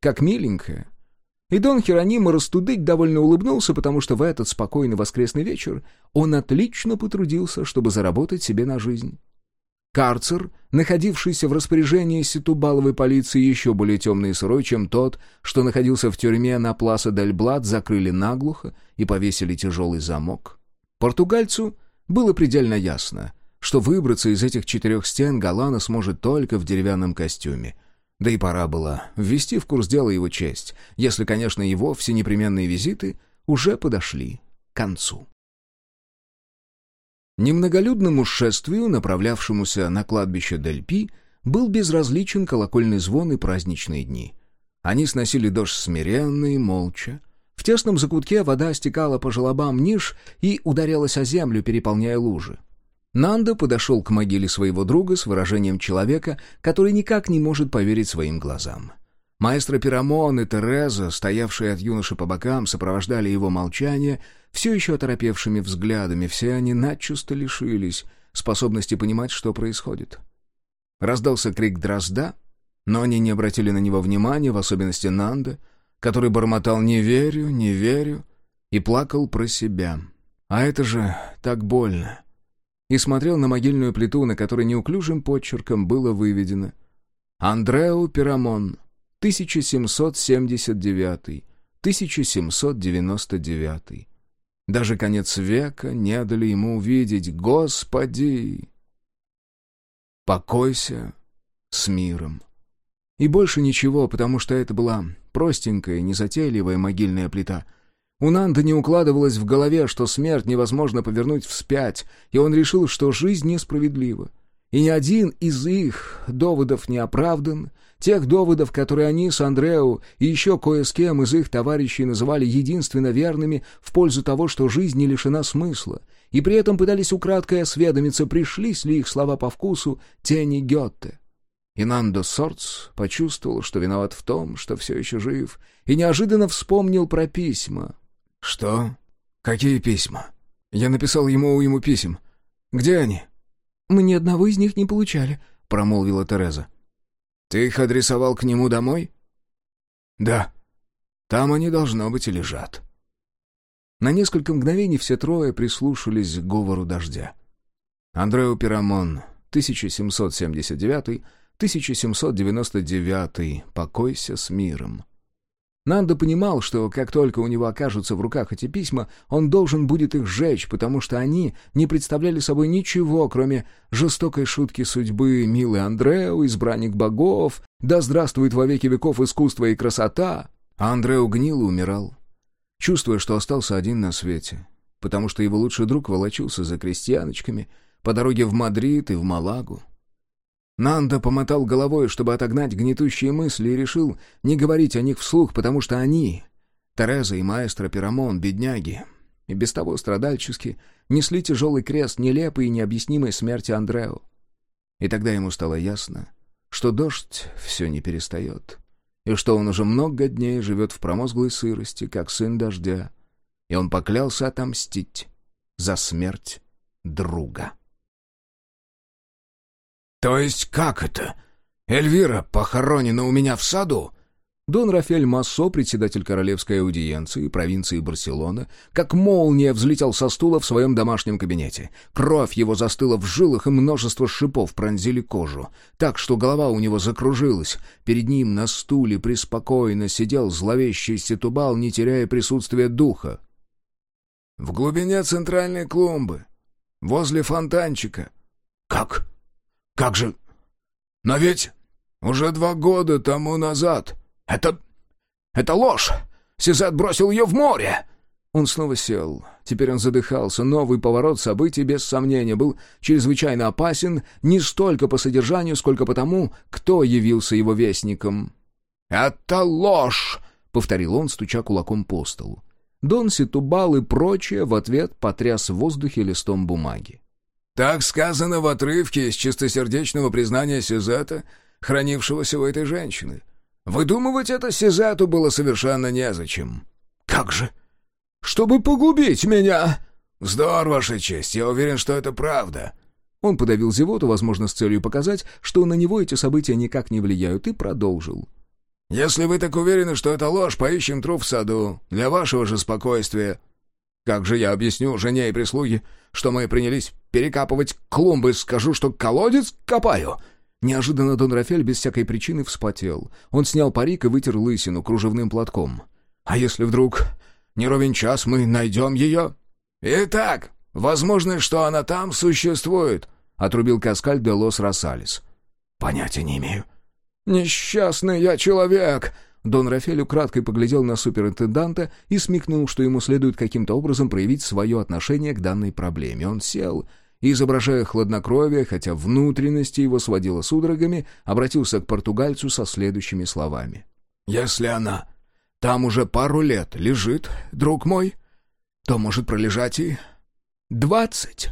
[SPEAKER 1] Как миленькая. И Дон Херонима Растудыть довольно улыбнулся, потому что в этот спокойный воскресный вечер он отлично потрудился, чтобы заработать себе на жизнь. Карцер, находившийся в распоряжении ситубаловой полиции еще более темный и сырой, чем тот, что находился в тюрьме на Пласа дель Блат, закрыли наглухо и повесили тяжелый замок. Португальцу было предельно ясно, что выбраться из этих четырех стен Галана сможет только в деревянном костюме. Да и пора было ввести в курс дела его честь, если, конечно, его всенепременные визиты уже подошли к концу. Немноголюдному шествию, направлявшемуся на кладбище Дель-Пи, был безразличен колокольный звон и праздничные дни. Они сносили дождь смиренно и молча. В тесном закутке вода стекала по желобам ниш и ударялась о землю, переполняя лужи. Нандо подошел к могиле своего друга с выражением человека, который никак не может поверить своим глазам. Маэстро Пирамон и Тереза, стоявшие от юноши по бокам, сопровождали его молчание все еще оторопевшими взглядами. Все они начисто лишились способности понимать, что происходит. Раздался крик дрозда, но они не обратили на него внимания, в особенности Нанда, который бормотал «не верю, не верю» и плакал про себя. А это же так больно. И смотрел на могильную плиту, на которой неуклюжим подчерком было выведено «Андрео Пирамон, 1779-1799. Даже конец века не дали ему увидеть. Господи! Покойся с миром. И больше ничего, потому что это была простенькая, незатейливая могильная плита. У Нанда не укладывалось в голове, что смерть невозможно повернуть вспять, и он решил, что жизнь несправедлива. И ни один из их доводов не оправдан, тех доводов, которые они с Андрео и еще кое с кем из их товарищей называли единственно верными в пользу того, что жизнь не лишена смысла, и при этом пытались украдкой осведомиться, пришлись ли их слова по вкусу тени Гетте. И Нандо Сорц почувствовал, что виноват в том, что все еще жив, и неожиданно вспомнил про письма.
[SPEAKER 2] «Что? Какие письма? Я написал ему ему писем. Где они?»
[SPEAKER 3] «Мы ни одного из них не получали», —
[SPEAKER 1] промолвила Тереза.
[SPEAKER 2] «Ты их адресовал к нему домой?» «Да. Там они, должно быть, и лежат».
[SPEAKER 1] На несколько мгновений все трое прислушались к говору дождя. Андрео Пирамон, 1779-1799, покойся с миром. Нандо понимал, что как только у него окажутся в руках эти письма, он должен будет их сжечь, потому что они не представляли собой ничего, кроме жестокой шутки судьбы «Милый Андрео, избранник богов, да здравствует во веки веков искусство и красота!» А Андрео гнил и умирал, чувствуя, что остался один на свете, потому что его лучший друг волочился за крестьяночками по дороге в Мадрид и в Малагу. Нанда помотал головой, чтобы отогнать гнетущие мысли, и решил не говорить о них вслух, потому что они, Тереза и маэстро Пирамон, бедняги, и без того страдальчески, несли тяжелый крест нелепой и необъяснимой смерти Андрео. И тогда ему стало ясно, что дождь все не перестает, и что он уже много дней живет в промозглой сырости, как сын дождя, и он поклялся отомстить за смерть друга.
[SPEAKER 2] «То есть как это? Эльвира похоронена у меня в саду?»
[SPEAKER 1] Дон Рафель Массо, председатель королевской аудиенции провинции Барселона, как молния взлетел со стула в своем домашнем кабинете. Кровь его застыла в жилах, и множество шипов пронзили кожу, так что голова у него закружилась. Перед ним на стуле преспокойно сидел зловещий сетубал, не теряя присутствия духа.
[SPEAKER 2] «В глубине центральной клумбы, возле фонтанчика». «Как?» «Как же? Но ведь уже два года тому назад. Это... это ложь! Сизет бросил ее в море!»
[SPEAKER 1] Он снова сел. Теперь он задыхался. Новый поворот событий, без сомнения, был чрезвычайно опасен не столько по содержанию, сколько по тому, кто явился его вестником.
[SPEAKER 2] «Это ложь!»
[SPEAKER 1] — повторил он, стуча кулаком по столу. Дон Ситубал и прочее в ответ потряс в воздухе листом бумаги.
[SPEAKER 2] Так сказано в отрывке из чистосердечного признания Сюзета, хранившегося у этой женщины. Выдумывать это Сюзету было совершенно незачем.
[SPEAKER 1] «Как же?
[SPEAKER 2] Чтобы погубить меня!» «Вздор, Ваша честь, я уверен, что это правда».
[SPEAKER 1] Он подавил зевоту, возможно, с целью показать, что на него эти события никак не влияют, и продолжил.
[SPEAKER 2] «Если вы так уверены, что это ложь, поищем труп в саду. Для вашего же спокойствия». «Как же я объясню жене и прислуге, что мы принялись перекапывать клумбы, скажу, что колодец копаю».
[SPEAKER 1] Неожиданно Дон Рафель без всякой причины вспотел. Он снял парик и вытер лысину кружевным платком.
[SPEAKER 2] «А если вдруг не ровен час мы найдем ее?» «Итак, возможно, что она там существует», — отрубил Каскаль де Лос Росалис.
[SPEAKER 1] «Понятия не имею».
[SPEAKER 2] «Несчастный я человек!»
[SPEAKER 1] Дон Рафель украдкой поглядел на суперинтенданта и смекнул, что ему следует каким-то образом проявить свое отношение к данной проблеме. Он сел изображая хладнокровие, хотя внутренности его сводило судорогами, обратился к португальцу со следующими словами.
[SPEAKER 2] «Если она там уже пару лет лежит, друг мой, то может пролежать и двадцать».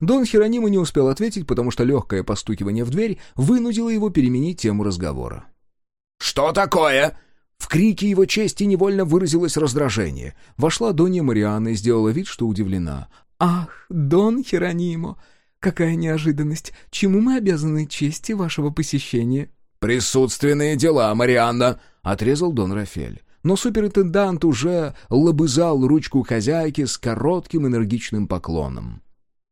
[SPEAKER 1] Дон Херонима не успел ответить, потому что легкое постукивание в дверь вынудило его переменить тему разговора.
[SPEAKER 2] «Что такое?»
[SPEAKER 1] В крике его чести невольно выразилось раздражение. Вошла Донья Марианна и сделала вид, что удивлена. «Ах, Дон Херонимо! Какая неожиданность! Чему мы обязаны чести вашего посещения?»
[SPEAKER 2] «Присутственные дела, Марианна!» — отрезал Дон Рафель.
[SPEAKER 1] Но суперинтендант уже лобызал ручку хозяйки с коротким энергичным поклоном.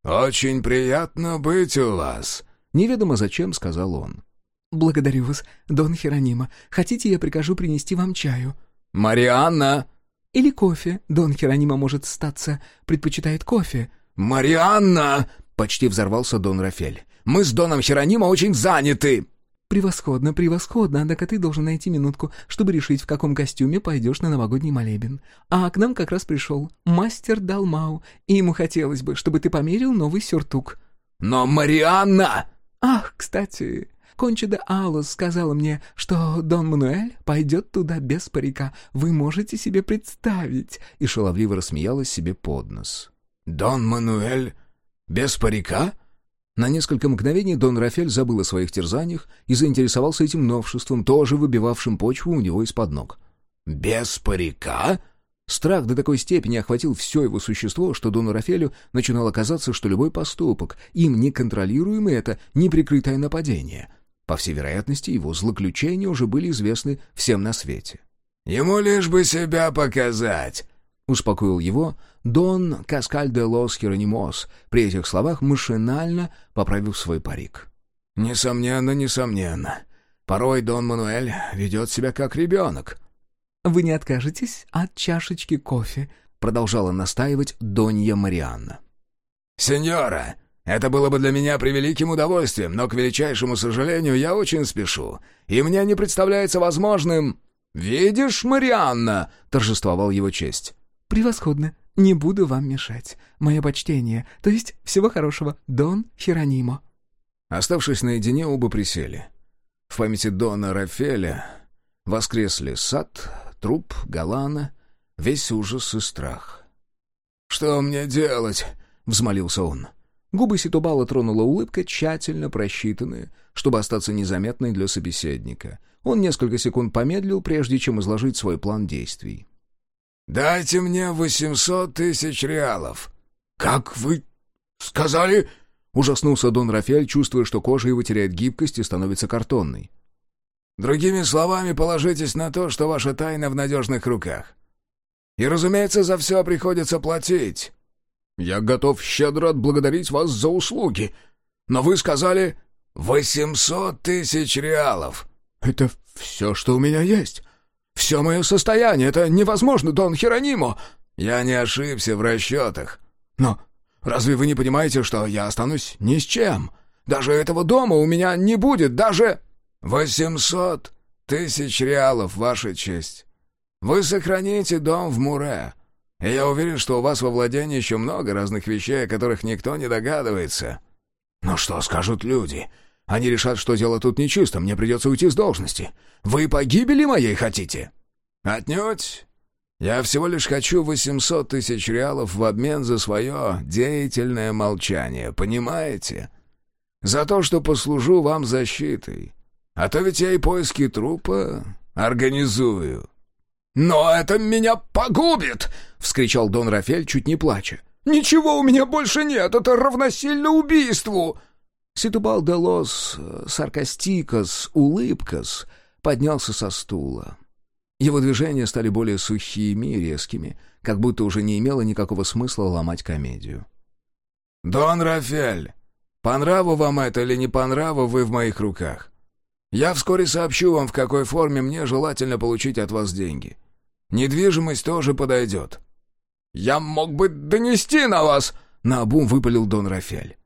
[SPEAKER 2] «Очень приятно быть у вас», —
[SPEAKER 1] неведомо зачем сказал он.
[SPEAKER 3] «Благодарю вас, Дон Херонима. Хотите, я прикажу принести вам чаю?»
[SPEAKER 2] «Марианна!»
[SPEAKER 3] «Или кофе. Дон Херонима, может, статься, предпочитает кофе».
[SPEAKER 2] «Марианна!» — почти взорвался Дон Рафель. «Мы с Доном Херонима очень заняты!»
[SPEAKER 3] «Превосходно, превосходно, однако ты должен найти минутку, чтобы решить, в каком костюме пойдешь на новогодний молебен. А к нам как раз пришел мастер Далмау, и ему хотелось бы, чтобы ты померил новый сюртук».
[SPEAKER 2] «Но Марианна!»
[SPEAKER 3] «Ах, кстати, Конча де Алос сказала мне, что Дон Мануэль пойдет туда без парика. Вы можете себе представить?»
[SPEAKER 1] И шаловливо рассмеялась себе под нос.
[SPEAKER 2] «Дон Мануэль без парика?»
[SPEAKER 1] На несколько мгновений Дон Рафель забыл о своих терзаниях и заинтересовался этим новшеством, тоже выбивавшим почву у него из-под ног.
[SPEAKER 2] «Без парика?»
[SPEAKER 1] Страх до такой степени охватил все его существо, что Дону Рафелю начинало казаться, что любой поступок, им неконтролируемый, это неприкрытое нападение. По всей вероятности, его злоключения уже были известны всем на свете.
[SPEAKER 2] «Ему лишь бы себя показать», —
[SPEAKER 1] успокоил его Дон Каскаль де Лос Херонимос, при этих словах машинально поправив свой парик.
[SPEAKER 2] «Несомненно, несомненно. Порой Дон Мануэль ведет себя как ребенок».
[SPEAKER 3] «Вы не откажетесь от чашечки кофе?» — продолжала настаивать Донья Марианна.
[SPEAKER 2] «Сеньора, это было бы для меня превеликим удовольствием, но, к величайшему сожалению, я очень спешу, и мне не представляется возможным...» «Видишь, Марианна!» — торжествовал его честь.
[SPEAKER 3] «Превосходно. Не буду вам мешать. Мое почтение, то есть всего хорошего, Дон Херонимо».
[SPEAKER 1] Оставшись наедине, оба присели. В памяти Дона Рафеля воскресли сад, труп, Галана, весь ужас и страх.
[SPEAKER 2] «Что мне делать?» — взмолился он.
[SPEAKER 1] Губы Ситубала тронула улыбка, тщательно просчитанная, чтобы остаться незаметной для собеседника. Он несколько секунд помедлил, прежде чем изложить свой план действий.
[SPEAKER 2] «Дайте мне восемьсот тысяч реалов». «Как вы сказали?»
[SPEAKER 1] Ужаснулся Дон Рафель, чувствуя, что кожа его теряет гибкость и становится картонной.
[SPEAKER 2] Другими словами, положитесь на то, что ваша тайна в надежных руках. И, разумеется, за все приходится платить.
[SPEAKER 1] Я готов щедро отблагодарить вас за услуги. Но вы сказали
[SPEAKER 2] восемьсот тысяч реалов.
[SPEAKER 1] Это все, что у меня есть. Все мое состояние. Это невозможно, Дон Херонимо.
[SPEAKER 2] Я не ошибся в расчетах.
[SPEAKER 1] Но разве вы не понимаете, что я останусь ни с чем? Даже этого дома у меня не будет, даже...
[SPEAKER 2] «Восемьсот тысяч реалов, Ваша честь. Вы сохраните дом в Муре, я уверен, что у вас во владении еще много разных вещей, о которых никто не догадывается».
[SPEAKER 1] «Но что скажут люди? Они решат, что дело тут нечисто, мне придется уйти с должности. Вы погибели моей хотите?»
[SPEAKER 2] «Отнюдь. Я всего лишь хочу восемьсот тысяч реалов в обмен за свое деятельное молчание, понимаете? За то, что послужу вам защитой». А то ведь я и поиски трупа организую».
[SPEAKER 1] «Но это меня погубит!» — вскричал Дон Рафель, чуть не плача. «Ничего у меня больше нет, это равносильно убийству!» Ситубал де Лос Саркастикос Улыбкос поднялся со стула. Его движения стали более сухими и резкими, как будто уже не имело никакого смысла ломать комедию.
[SPEAKER 2] «Дон Рафель, по нраву вам это или не по нраву, вы в моих руках. Я вскоре сообщу вам, в какой форме мне желательно получить от вас деньги. Недвижимость тоже подойдет».
[SPEAKER 1] «Я мог бы донести на вас!» — наобум выпалил Дон Рафель.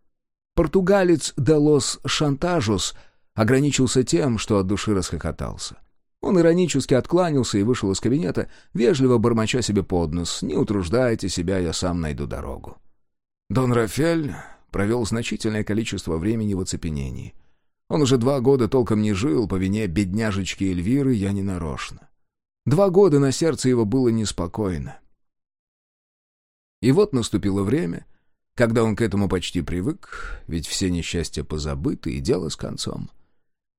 [SPEAKER 1] Португалец Делос Шантажус ограничился тем, что от души расхохотался. Он иронически откланялся и вышел из кабинета, вежливо бормоча себе под нос «Не утруждайте себя, я сам найду дорогу». Дон Рафель провел значительное количество времени в оцепенении — он уже два года толком не жил, по вине бедняжечки Эльвиры я не нарочно. Два года на сердце его было неспокойно. И вот наступило время, когда он к этому почти привык, ведь все несчастья позабыты и дело с концом.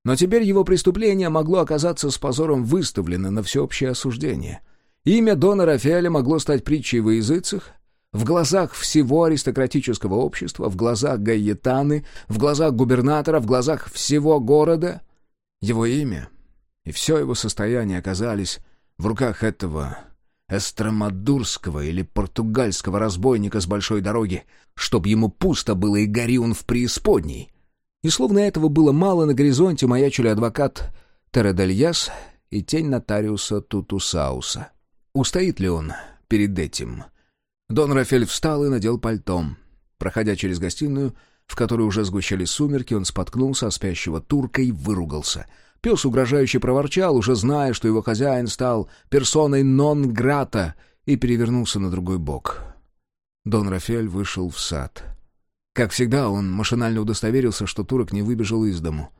[SPEAKER 1] Но теперь его преступление могло оказаться с позором выставлено на всеобщее осуждение. Имя Дона Рафаэля могло стать притчей во языцах, в глазах всего аристократического общества, в глазах Гаетаны, в глазах губернатора, в глазах всего города. Его имя и все его состояние оказались в руках этого эстромадурского или португальского разбойника с большой дороги, чтоб ему пусто было и гори он в преисподней. И словно этого было мало, на горизонте маячили адвокат Тередельяс и тень нотариуса Тутусауса. Устоит ли он перед этим — Дон Рафель встал и надел пальтом. Проходя через гостиную, в которой уже сгущались сумерки, он споткнулся о спящего турка и выругался. Пес угрожающе проворчал, уже зная, что его хозяин стал персоной нон-грата, и перевернулся на другой бок. Дон Рафель вышел в сад. Как всегда, он машинально удостоверился, что турок не выбежал из дому.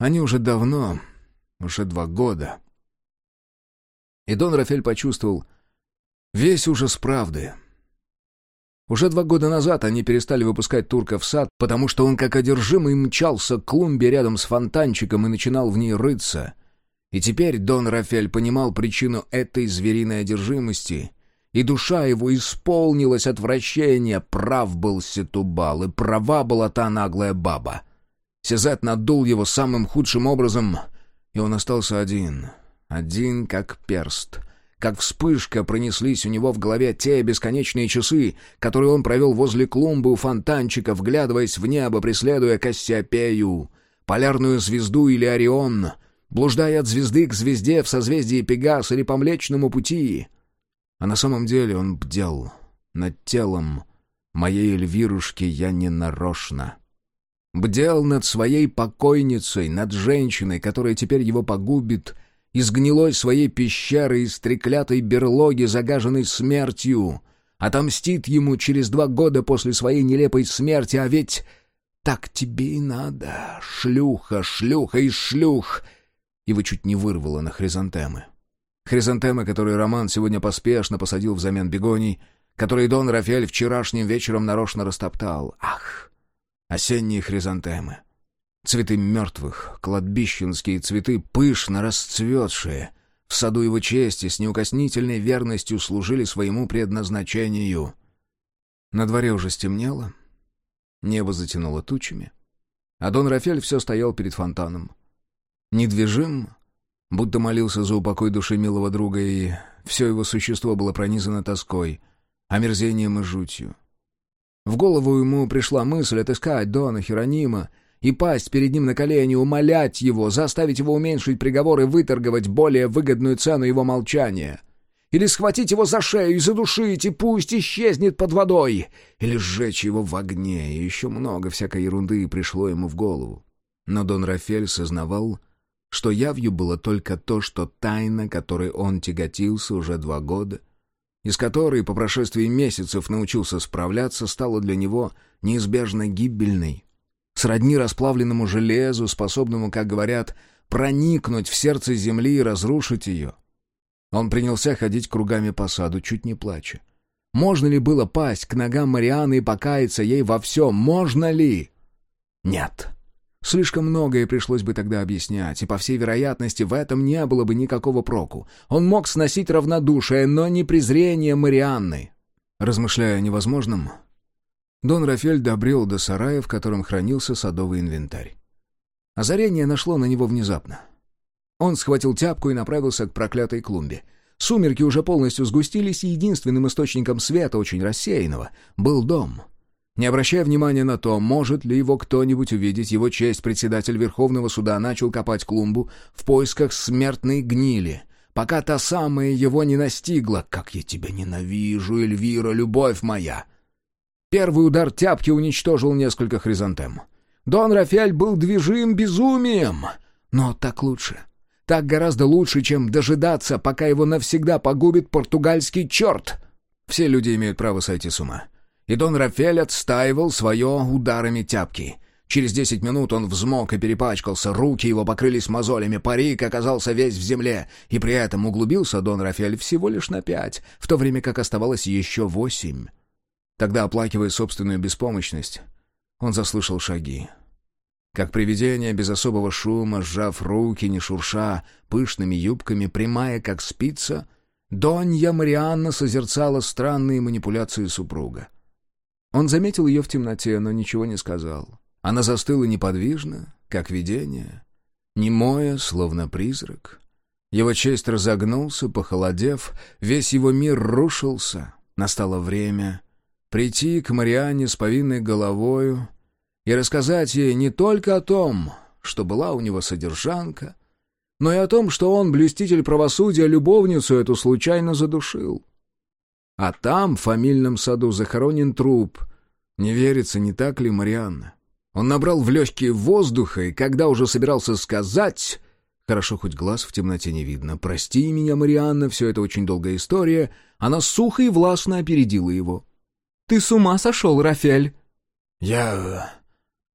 [SPEAKER 1] Они уже давно, уже два года. И Дон Рафель почувствовал весь ужас правды. Уже два года назад они перестали выпускать турка в сад, потому что он как одержимый мчался к клумбе рядом с фонтанчиком и начинал в ней рыться. И теперь Дон Рафель понимал причину этой звериной одержимости и душа его исполнилась отвращения. Прав был Сетубал, и права была та наглая баба. Сезет надул его самым худшим образом, и он остался один. Один, как перст. Как вспышка пронеслись у него в голове те бесконечные часы, которые он провел возле клумбы у фонтанчика, вглядываясь в небо, преследуя Кассиопею, полярную звезду или Орион, блуждая от звезды к звезде в созвездии Пегас или по Млечному пути — а на самом деле он бдел над телом моей Эльвирушки я не нарочно. Бдел над своей покойницей, над женщиной, которая теперь его погубит, из гнилой своей пещеры, из треклятой берлоги, загаженной смертью, отомстит ему через два года после своей нелепой смерти, а ведь так тебе и надо, шлюха, шлюха и шлюх. Его чуть не вырвало на хризантемы. Хризантемы, которые Роман сегодня поспешно посадил взамен бегоний, которые Дон Рафаэль вчерашним вечером нарочно растоптал. Ах! Осенние хризантемы. Цветы мертвых, кладбищенские цветы, пышно расцветшие, в саду его чести с неукоснительной верностью служили своему предназначению. На дворе уже стемнело, небо затянуло тучами, а Дон Рафель все стоял перед фонтаном. Недвижим, будто молился за упокой души милого друга, и все его существо было пронизано тоской, омерзением и жутью. В голову ему пришла мысль отыскать Дона Херонима и пасть перед ним на колени, умолять его, заставить его уменьшить приговор и выторговать более выгодную цену его молчания. Или схватить его за шею и задушить, и пусть исчезнет под водой. Или сжечь его в огне, и еще много всякой ерунды пришло ему в голову. Но Дон Рафель сознавал, что явью было только то, что тайна, которой он тяготился уже два года, из которой по прошествии месяцев научился справляться, стала для него неизбежно гибельной. Сродни расплавленному железу, способному, как говорят, проникнуть в сердце земли и разрушить ее. Он принялся ходить кругами по саду, чуть не плача. Можно ли было пасть к ногам Марианы и покаяться ей во всем? Можно ли? Нет. Слишком многое пришлось бы тогда объяснять, и, по всей вероятности, в этом не было бы никакого проку. Он мог сносить равнодушие, но не презрение Марианны. Размышляя о невозможном, Дон Рафель добрел до сарая, в котором хранился садовый инвентарь. Озарение нашло на него внезапно. Он схватил тяпку и направился к проклятой клумбе. Сумерки уже полностью сгустились, и единственным источником света, очень рассеянного, был дом — не обращая внимания на то, может ли его кто-нибудь увидеть, его честь председатель Верховного суда начал копать клумбу в поисках смертной гнили, пока та самая его не настигла. «Как я тебя ненавижу, Эльвира, любовь моя!» Первый удар тяпки уничтожил несколько хризантем. Дон Рафель был движим безумием. Но так лучше. Так гораздо лучше, чем дожидаться, пока его навсегда погубит португальский черт. Все люди имеют право сойти с ума и Дон Рафель отстаивал свое ударами тяпки. Через десять минут он взмок и перепачкался, руки его покрылись мозолями, парик оказался весь в земле, и при этом углубился Дон Рафель всего лишь на пять, в то время как оставалось еще восемь. Тогда, оплакивая собственную беспомощность, он заслышал шаги. Как привидение, без особого шума, сжав руки, не шурша, пышными юбками, прямая, как спица, Донья Марианна созерцала странные манипуляции супруга. Он заметил ее в темноте, но ничего не сказал. Она застыла неподвижно, как видение, немое, словно призрак. Его честь разогнулся, похолодев, весь его мир рушился. Настало время прийти к Марианне с повинной головою и рассказать ей не только о том, что была у него содержанка, но и о том, что он, блюститель правосудия, любовницу эту случайно задушил. А там, в фамильном саду, захоронен труп. Не верится, не так ли, Марианна? Он набрал в легкие воздуха, и когда уже собирался сказать... Хорошо, хоть глаз в темноте не видно. «Прости меня, Марианна, все это очень долгая история». Она сухо и властно опередила его.
[SPEAKER 3] «Ты с ума сошел, Рафель?»
[SPEAKER 2] «Я...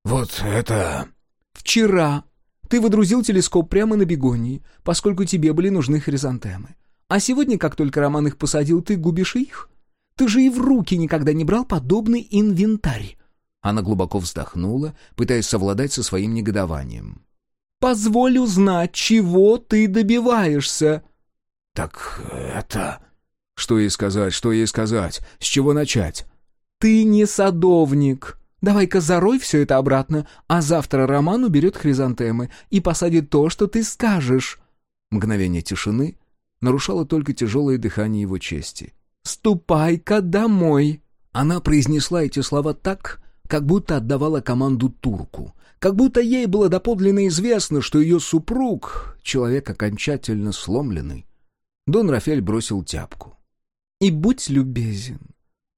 [SPEAKER 2] вот это...»
[SPEAKER 3] «Вчера ты водрузил телескоп прямо на бегонии, поскольку тебе были нужны хризантемы. А сегодня, как только Роман их посадил, ты губишь их? Ты же и в руки никогда не брал подобный инвентарь».
[SPEAKER 1] Она глубоко вздохнула, пытаясь совладать со своим негодованием.
[SPEAKER 3] «Позволь узнать, чего ты добиваешься?»
[SPEAKER 2] «Так это...»
[SPEAKER 1] «Что ей сказать, что ей сказать? С чего начать?»
[SPEAKER 3] «Ты не садовник. Давай-ка зарой все это обратно, а завтра Роман уберет хризантемы и посадит то, что ты скажешь».
[SPEAKER 1] Мгновение тишины нарушало только тяжелое дыхание его чести.
[SPEAKER 3] «Ступай-ка домой!»
[SPEAKER 1] Она произнесла эти слова так, как будто отдавала команду турку, как будто ей было доподлинно известно, что ее супруг — человек окончательно сломленный. Дон Рафель бросил тяпку.
[SPEAKER 3] «И будь любезен,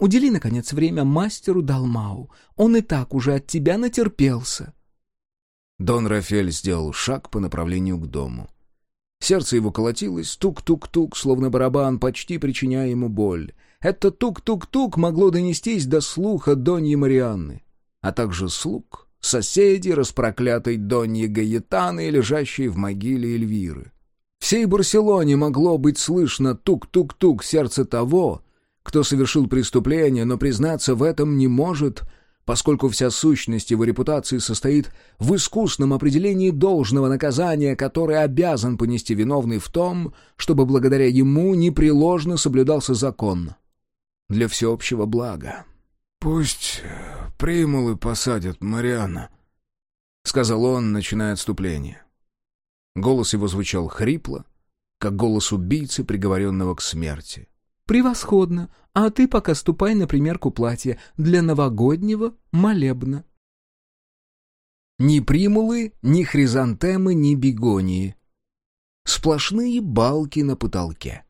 [SPEAKER 3] удели, наконец, время мастеру Далмау, он и так уже от тебя натерпелся».
[SPEAKER 1] Дон Рафель сделал шаг по направлению к дому. Сердце его колотилось, тук-тук-тук, словно барабан, почти причиняя ему боль. Это тук-тук-тук могло донестись до слуха Доньи Марианны, а также слуг, соседей распроклятой Доньи Гаетаны, лежащей в могиле Эльвиры. Всей Барселоне могло быть слышно тук-тук-тук сердце того, кто совершил преступление, но признаться в этом не может, поскольку вся сущность его репутации состоит в искусном определении должного наказания, которое обязан понести виновный в том, чтобы благодаря ему непреложно соблюдался закон. Для всеобщего блага.
[SPEAKER 2] «Пусть примулы посадят Марианна», — сказал он, начиная отступление.
[SPEAKER 1] Голос его звучал хрипло, как голос убийцы, приговоренного к смерти.
[SPEAKER 3] «Превосходно! А ты пока ступай на примерку платья для новогоднего молебна».
[SPEAKER 1] Ни примулы, ни хризантемы, ни бегонии. Сплошные балки на потолке.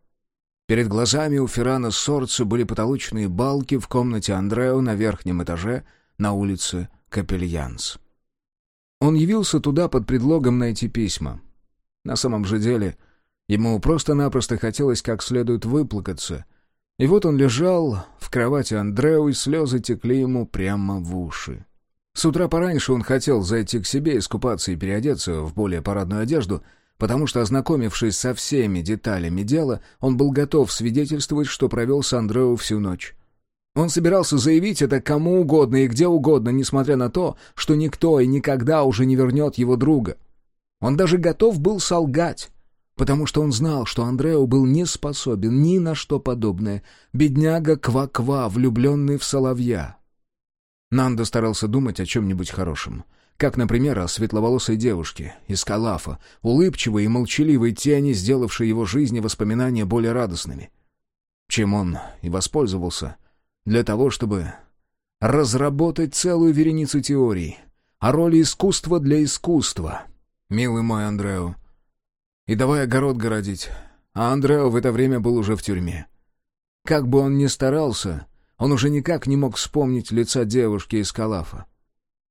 [SPEAKER 1] Перед глазами у Феррана Сорцу были потолочные балки в комнате Андрео на верхнем этаже на улице Капельянс. Он явился туда под предлогом найти письма. На самом же деле, ему просто-напросто хотелось как следует выплакаться. И вот он лежал в кровати Андреу, и слезы текли ему прямо в уши. С утра пораньше он хотел зайти к себе, искупаться и переодеться в более парадную одежду, потому что, ознакомившись со всеми деталями дела, он был готов свидетельствовать, что провел с Андреу всю ночь. Он собирался заявить это кому угодно и где угодно, несмотря на то, что никто и никогда уже не вернет его друга. Он даже готов был солгать, потому что он знал, что Андрео был не способен ни на что подобное. Бедняга Ква-Ква, влюбленный в соловья. Нандо старался думать о чем-нибудь хорошем. Как, например, о светловолосой девушке из Калафа, улыбчивой и молчаливой тени, сделавшей его жизнь и воспоминания более радостными. Чем он и воспользовался для того, чтобы разработать целую вереницу теорий о роли искусства для искусства — милый мой Андрео. И давай огород городить. А Андрео в это время был уже в тюрьме. Как бы он ни старался, он уже никак не мог вспомнить лица девушки из Калафа.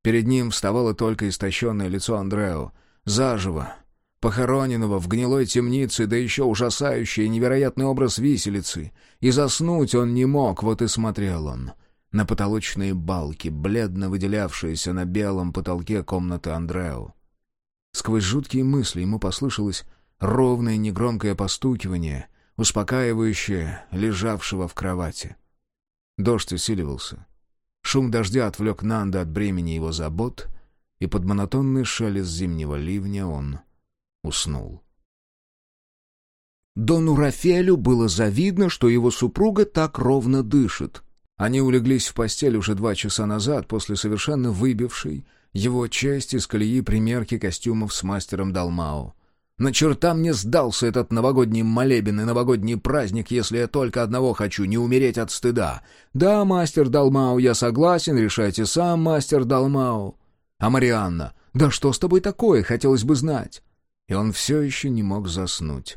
[SPEAKER 1] Перед ним вставало только истощенное лицо Андрео, заживо, похороненного в гнилой темнице, да еще ужасающий и невероятный образ виселицы. И заснуть он не мог, вот и смотрел он на потолочные балки, бледно выделявшиеся на белом потолке комнаты Андрео. Сквозь жуткие мысли ему послышалось ровное негромкое постукивание, успокаивающее лежавшего в кровати. Дождь усиливался. Шум дождя отвлек Нанда от бремени его забот, и под монотонный шелест зимнего ливня он уснул. Дону Рафелю было завидно, что его супруга так ровно дышит. Они улеглись в постель уже два часа назад после совершенно выбившей его честь из колеи примерки костюмов с мастером Далмао. На черта мне сдался этот новогодний молебен и новогодний праздник, если я только одного хочу — не умереть от стыда. Да, мастер Далмау, я согласен, решайте сам, мастер Далмау. А Марианна? Да что с тобой такое, хотелось бы знать. И он все еще не мог заснуть.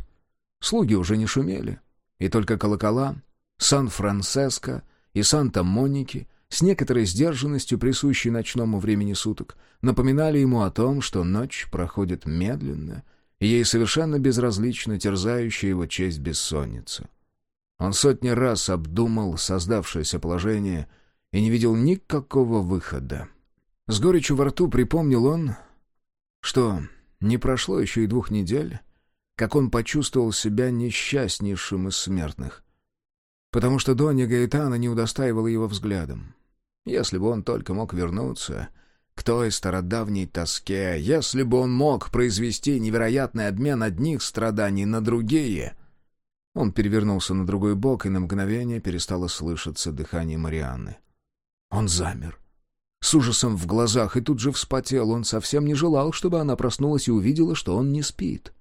[SPEAKER 1] Слуги уже не шумели, и только колокола Сан-Франциско и Санта-Моники с некоторой сдержанностью, присущей ночному времени суток, напоминали ему о том, что ночь проходит медленно, ей совершенно безразлично терзающая его честь бессонница. Он сотни раз обдумал создавшееся положение и не видел никакого выхода. С горечью во рту припомнил он, что не прошло еще и двух недель, как он почувствовал себя несчастнейшим из смертных, потому что Донья Гаэтана не удостаивала его взглядом. Если бы он только мог вернуться к той стародавней тоске, если бы он мог произвести невероятный обмен одних страданий на другие... Он перевернулся на другой бок, и на мгновение перестало слышаться дыхание Марианны. Он замер. С ужасом в глазах, и тут же вспотел. Он совсем не желал, чтобы она проснулась и увидела, что он не спит.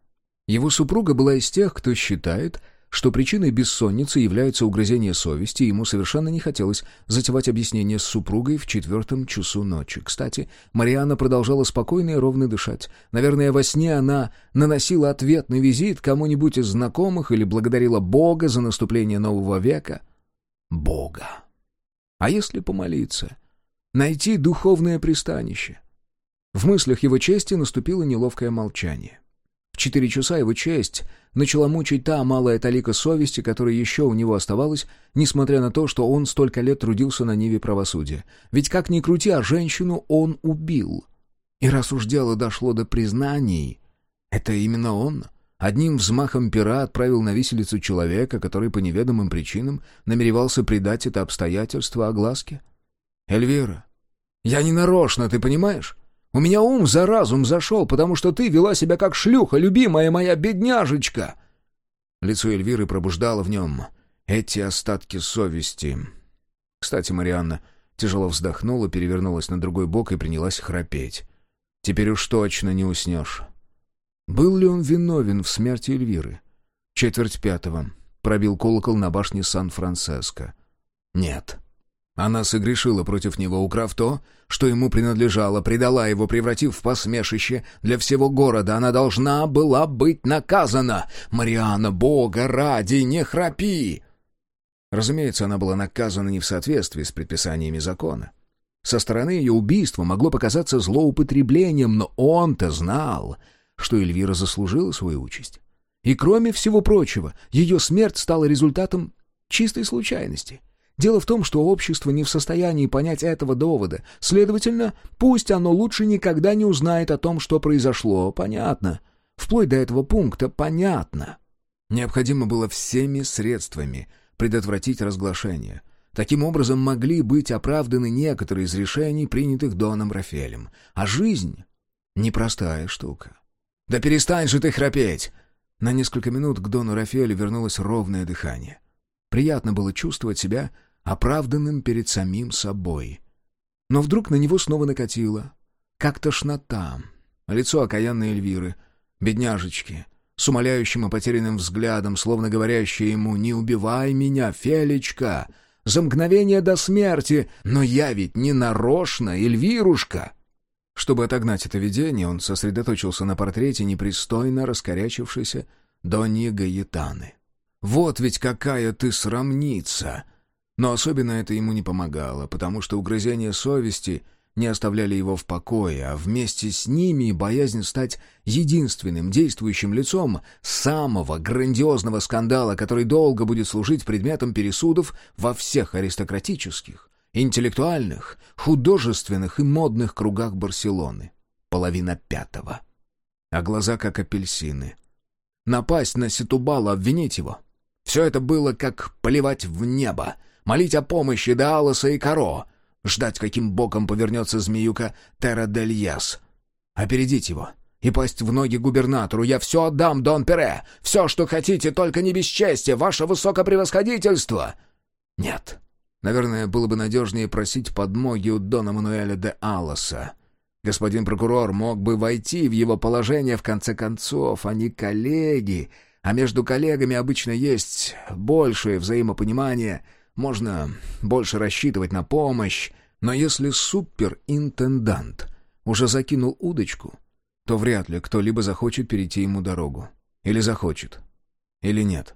[SPEAKER 1] Его супруга была из тех, кто считает, что причиной бессонницы является угрызение совести, ему совершенно не хотелось затевать объяснение с супругой в четвертом часу ночи. Кстати, Марианна продолжала спокойно и ровно дышать. Наверное, во сне она наносила ответный визит кому-нибудь из знакомых или благодарила Бога за наступление нового века. Бога. А если помолиться? Найти духовное пристанище? В мыслях его чести наступило неловкое молчание. Четыре часа его честь начала мучить та малая талика совести, которая еще у него оставалась, несмотря на то, что он столько лет трудился на ниве правосудия. Ведь как ни крути, а женщину он убил. И раз уж дело дошло до признаний, это именно он одним взмахом пера отправил на виселицу человека, который по неведомым причинам намеревался придать это обстоятельство огласке. «Эльвира, я не нарочно, ты понимаешь? У меня ум за разум зашел, потому что ты вела себя как шлюха, любимая моя бедняжечка!» Лицо Эльвиры пробуждало в нем эти остатки совести. Кстати, Марианна тяжело вздохнула, перевернулась на другой бок и принялась храпеть. «Теперь уж точно не уснешь». Был ли он виновен в смерти Эльвиры? Четверть пятого. Пробил колокол на башне Сан-Франциско. Нет. Она согрешила против него, украв то, что ему принадлежало, предала его, превратив в посмешище для всего города. Она должна была быть наказана. «Мариана, Бога ради, не храпи!» Разумеется, она была наказана не в соответствии с предписаниями закона. Со стороны ее убийства могло показаться злоупотреблением, но он-то знал, что Эльвира заслужила свою участь. И кроме всего прочего, ее смерть стала результатом чистой случайности — Дело в том, что общество не в состоянии понять этого довода. Следовательно, пусть оно лучше никогда не узнает о том, что произошло. Понятно. Вплоть до этого пункта понятно. Необходимо было всеми средствами предотвратить разглашение. Таким образом могли быть оправданы некоторые из решений, принятых Доном Рафелем. А жизнь — непростая штука. «Да перестань же ты храпеть!» На несколько минут к Дону Рафелю вернулось ровное дыхание. Приятно было чувствовать себя оправданным перед самим собой. Но вдруг на него снова накатило. Как тошнота. Лицо окаянной Эльвиры. Бедняжечки. С умоляющим и потерянным взглядом, словно говорящее ему «Не убивай меня, Фелечка!» За мгновение до смерти! Но я ведь не нарочно, Эльвирушка!» Чтобы отогнать это видение, он сосредоточился на портрете непристойно раскорячившейся Доньи Гаетаны. Вот ведь какая ты срамница!» Но особенно это ему не помогало, потому что угрызения совести не оставляли его в покое, а вместе с ними боязнь стать единственным действующим лицом самого грандиозного скандала, который долго будет служить предметом пересудов во всех аристократических, интеллектуальных, художественных и модных кругах Барселоны. Половина пятого. А глаза как апельсины. Напасть на Ситубала, обвинить его — все это было как поливать в небо, молить о помощи до Алоса и Каро, ждать, каким боком повернется змеюка Терра дель Яс, опередить его и пасть в ноги губернатору. «Я все отдам, Дон Пере! Все, что хотите, только не бесчестие, ваше высокопревосходительство!» «Нет». Наверное, было бы надежнее просить подмоги у Дона Мануэля де Алоса. Господин прокурор мог бы войти в его положение в конце концов, они коллеги, а между коллегами обычно есть большее взаимопонимание, можно больше рассчитывать на помощь, но если суперинтендант уже закинул удочку, то вряд ли кто-либо захочет перейти ему дорогу. Или захочет. Или нет.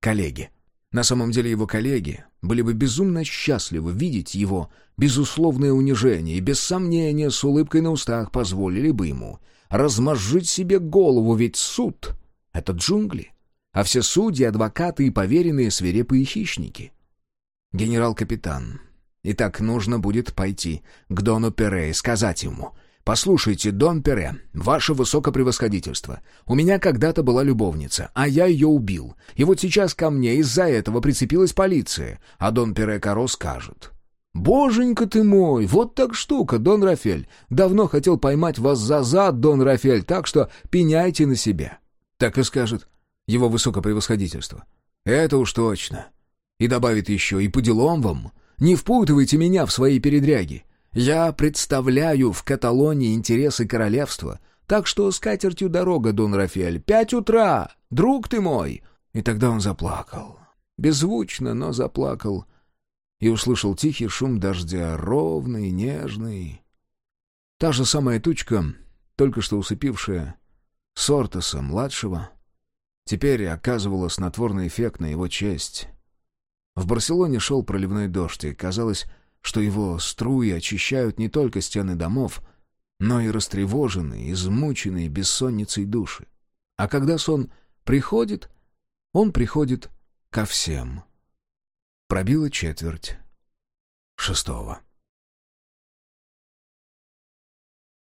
[SPEAKER 1] Коллеги. На самом деле его коллеги были бы безумно счастливы видеть его безусловное унижение и без сомнения с улыбкой на устах позволили бы ему размозжить себе голову, ведь суд это джунгли, а все судьи, адвокаты и поверенные свирепые хищники. Генерал-капитан. Итак, нужно будет пойти к Дону Пере и сказать ему... «Послушайте, Дон Пере, ваше высокопревосходительство, у меня когда-то была любовница, а я ее убил, и вот сейчас ко мне из-за этого прицепилась полиция, а Дон Пере Каро скажет...» «Боженька ты мой, вот так штука, Дон Рафель. Давно хотел поймать вас за зад, Дон Рафель, так что пеняйте на себя».
[SPEAKER 2] Так и скажет его высокопревосходительство. «Это уж точно». И добавит еще, «И по делам вам, не впутывайте меня в свои передряги. Я представляю в Каталонии интересы королевства, так что с катертью дорога, Дон Рафель, пять утра, друг ты мой!» И тогда он заплакал. Беззвучно, но заплакал. И услышал тихий шум дождя, ровный, нежный. Та же самая тучка, только что усыпившая Сортеса-младшего, теперь оказывала снотворный эффект на его честь. В Барселоне шел проливной дождь, и казалось, что его струи очищают не только стены домов, но и растревоженные, измученные бессонницей души. А когда сон приходит, он приходит ко всем. Пробила четверть шестого.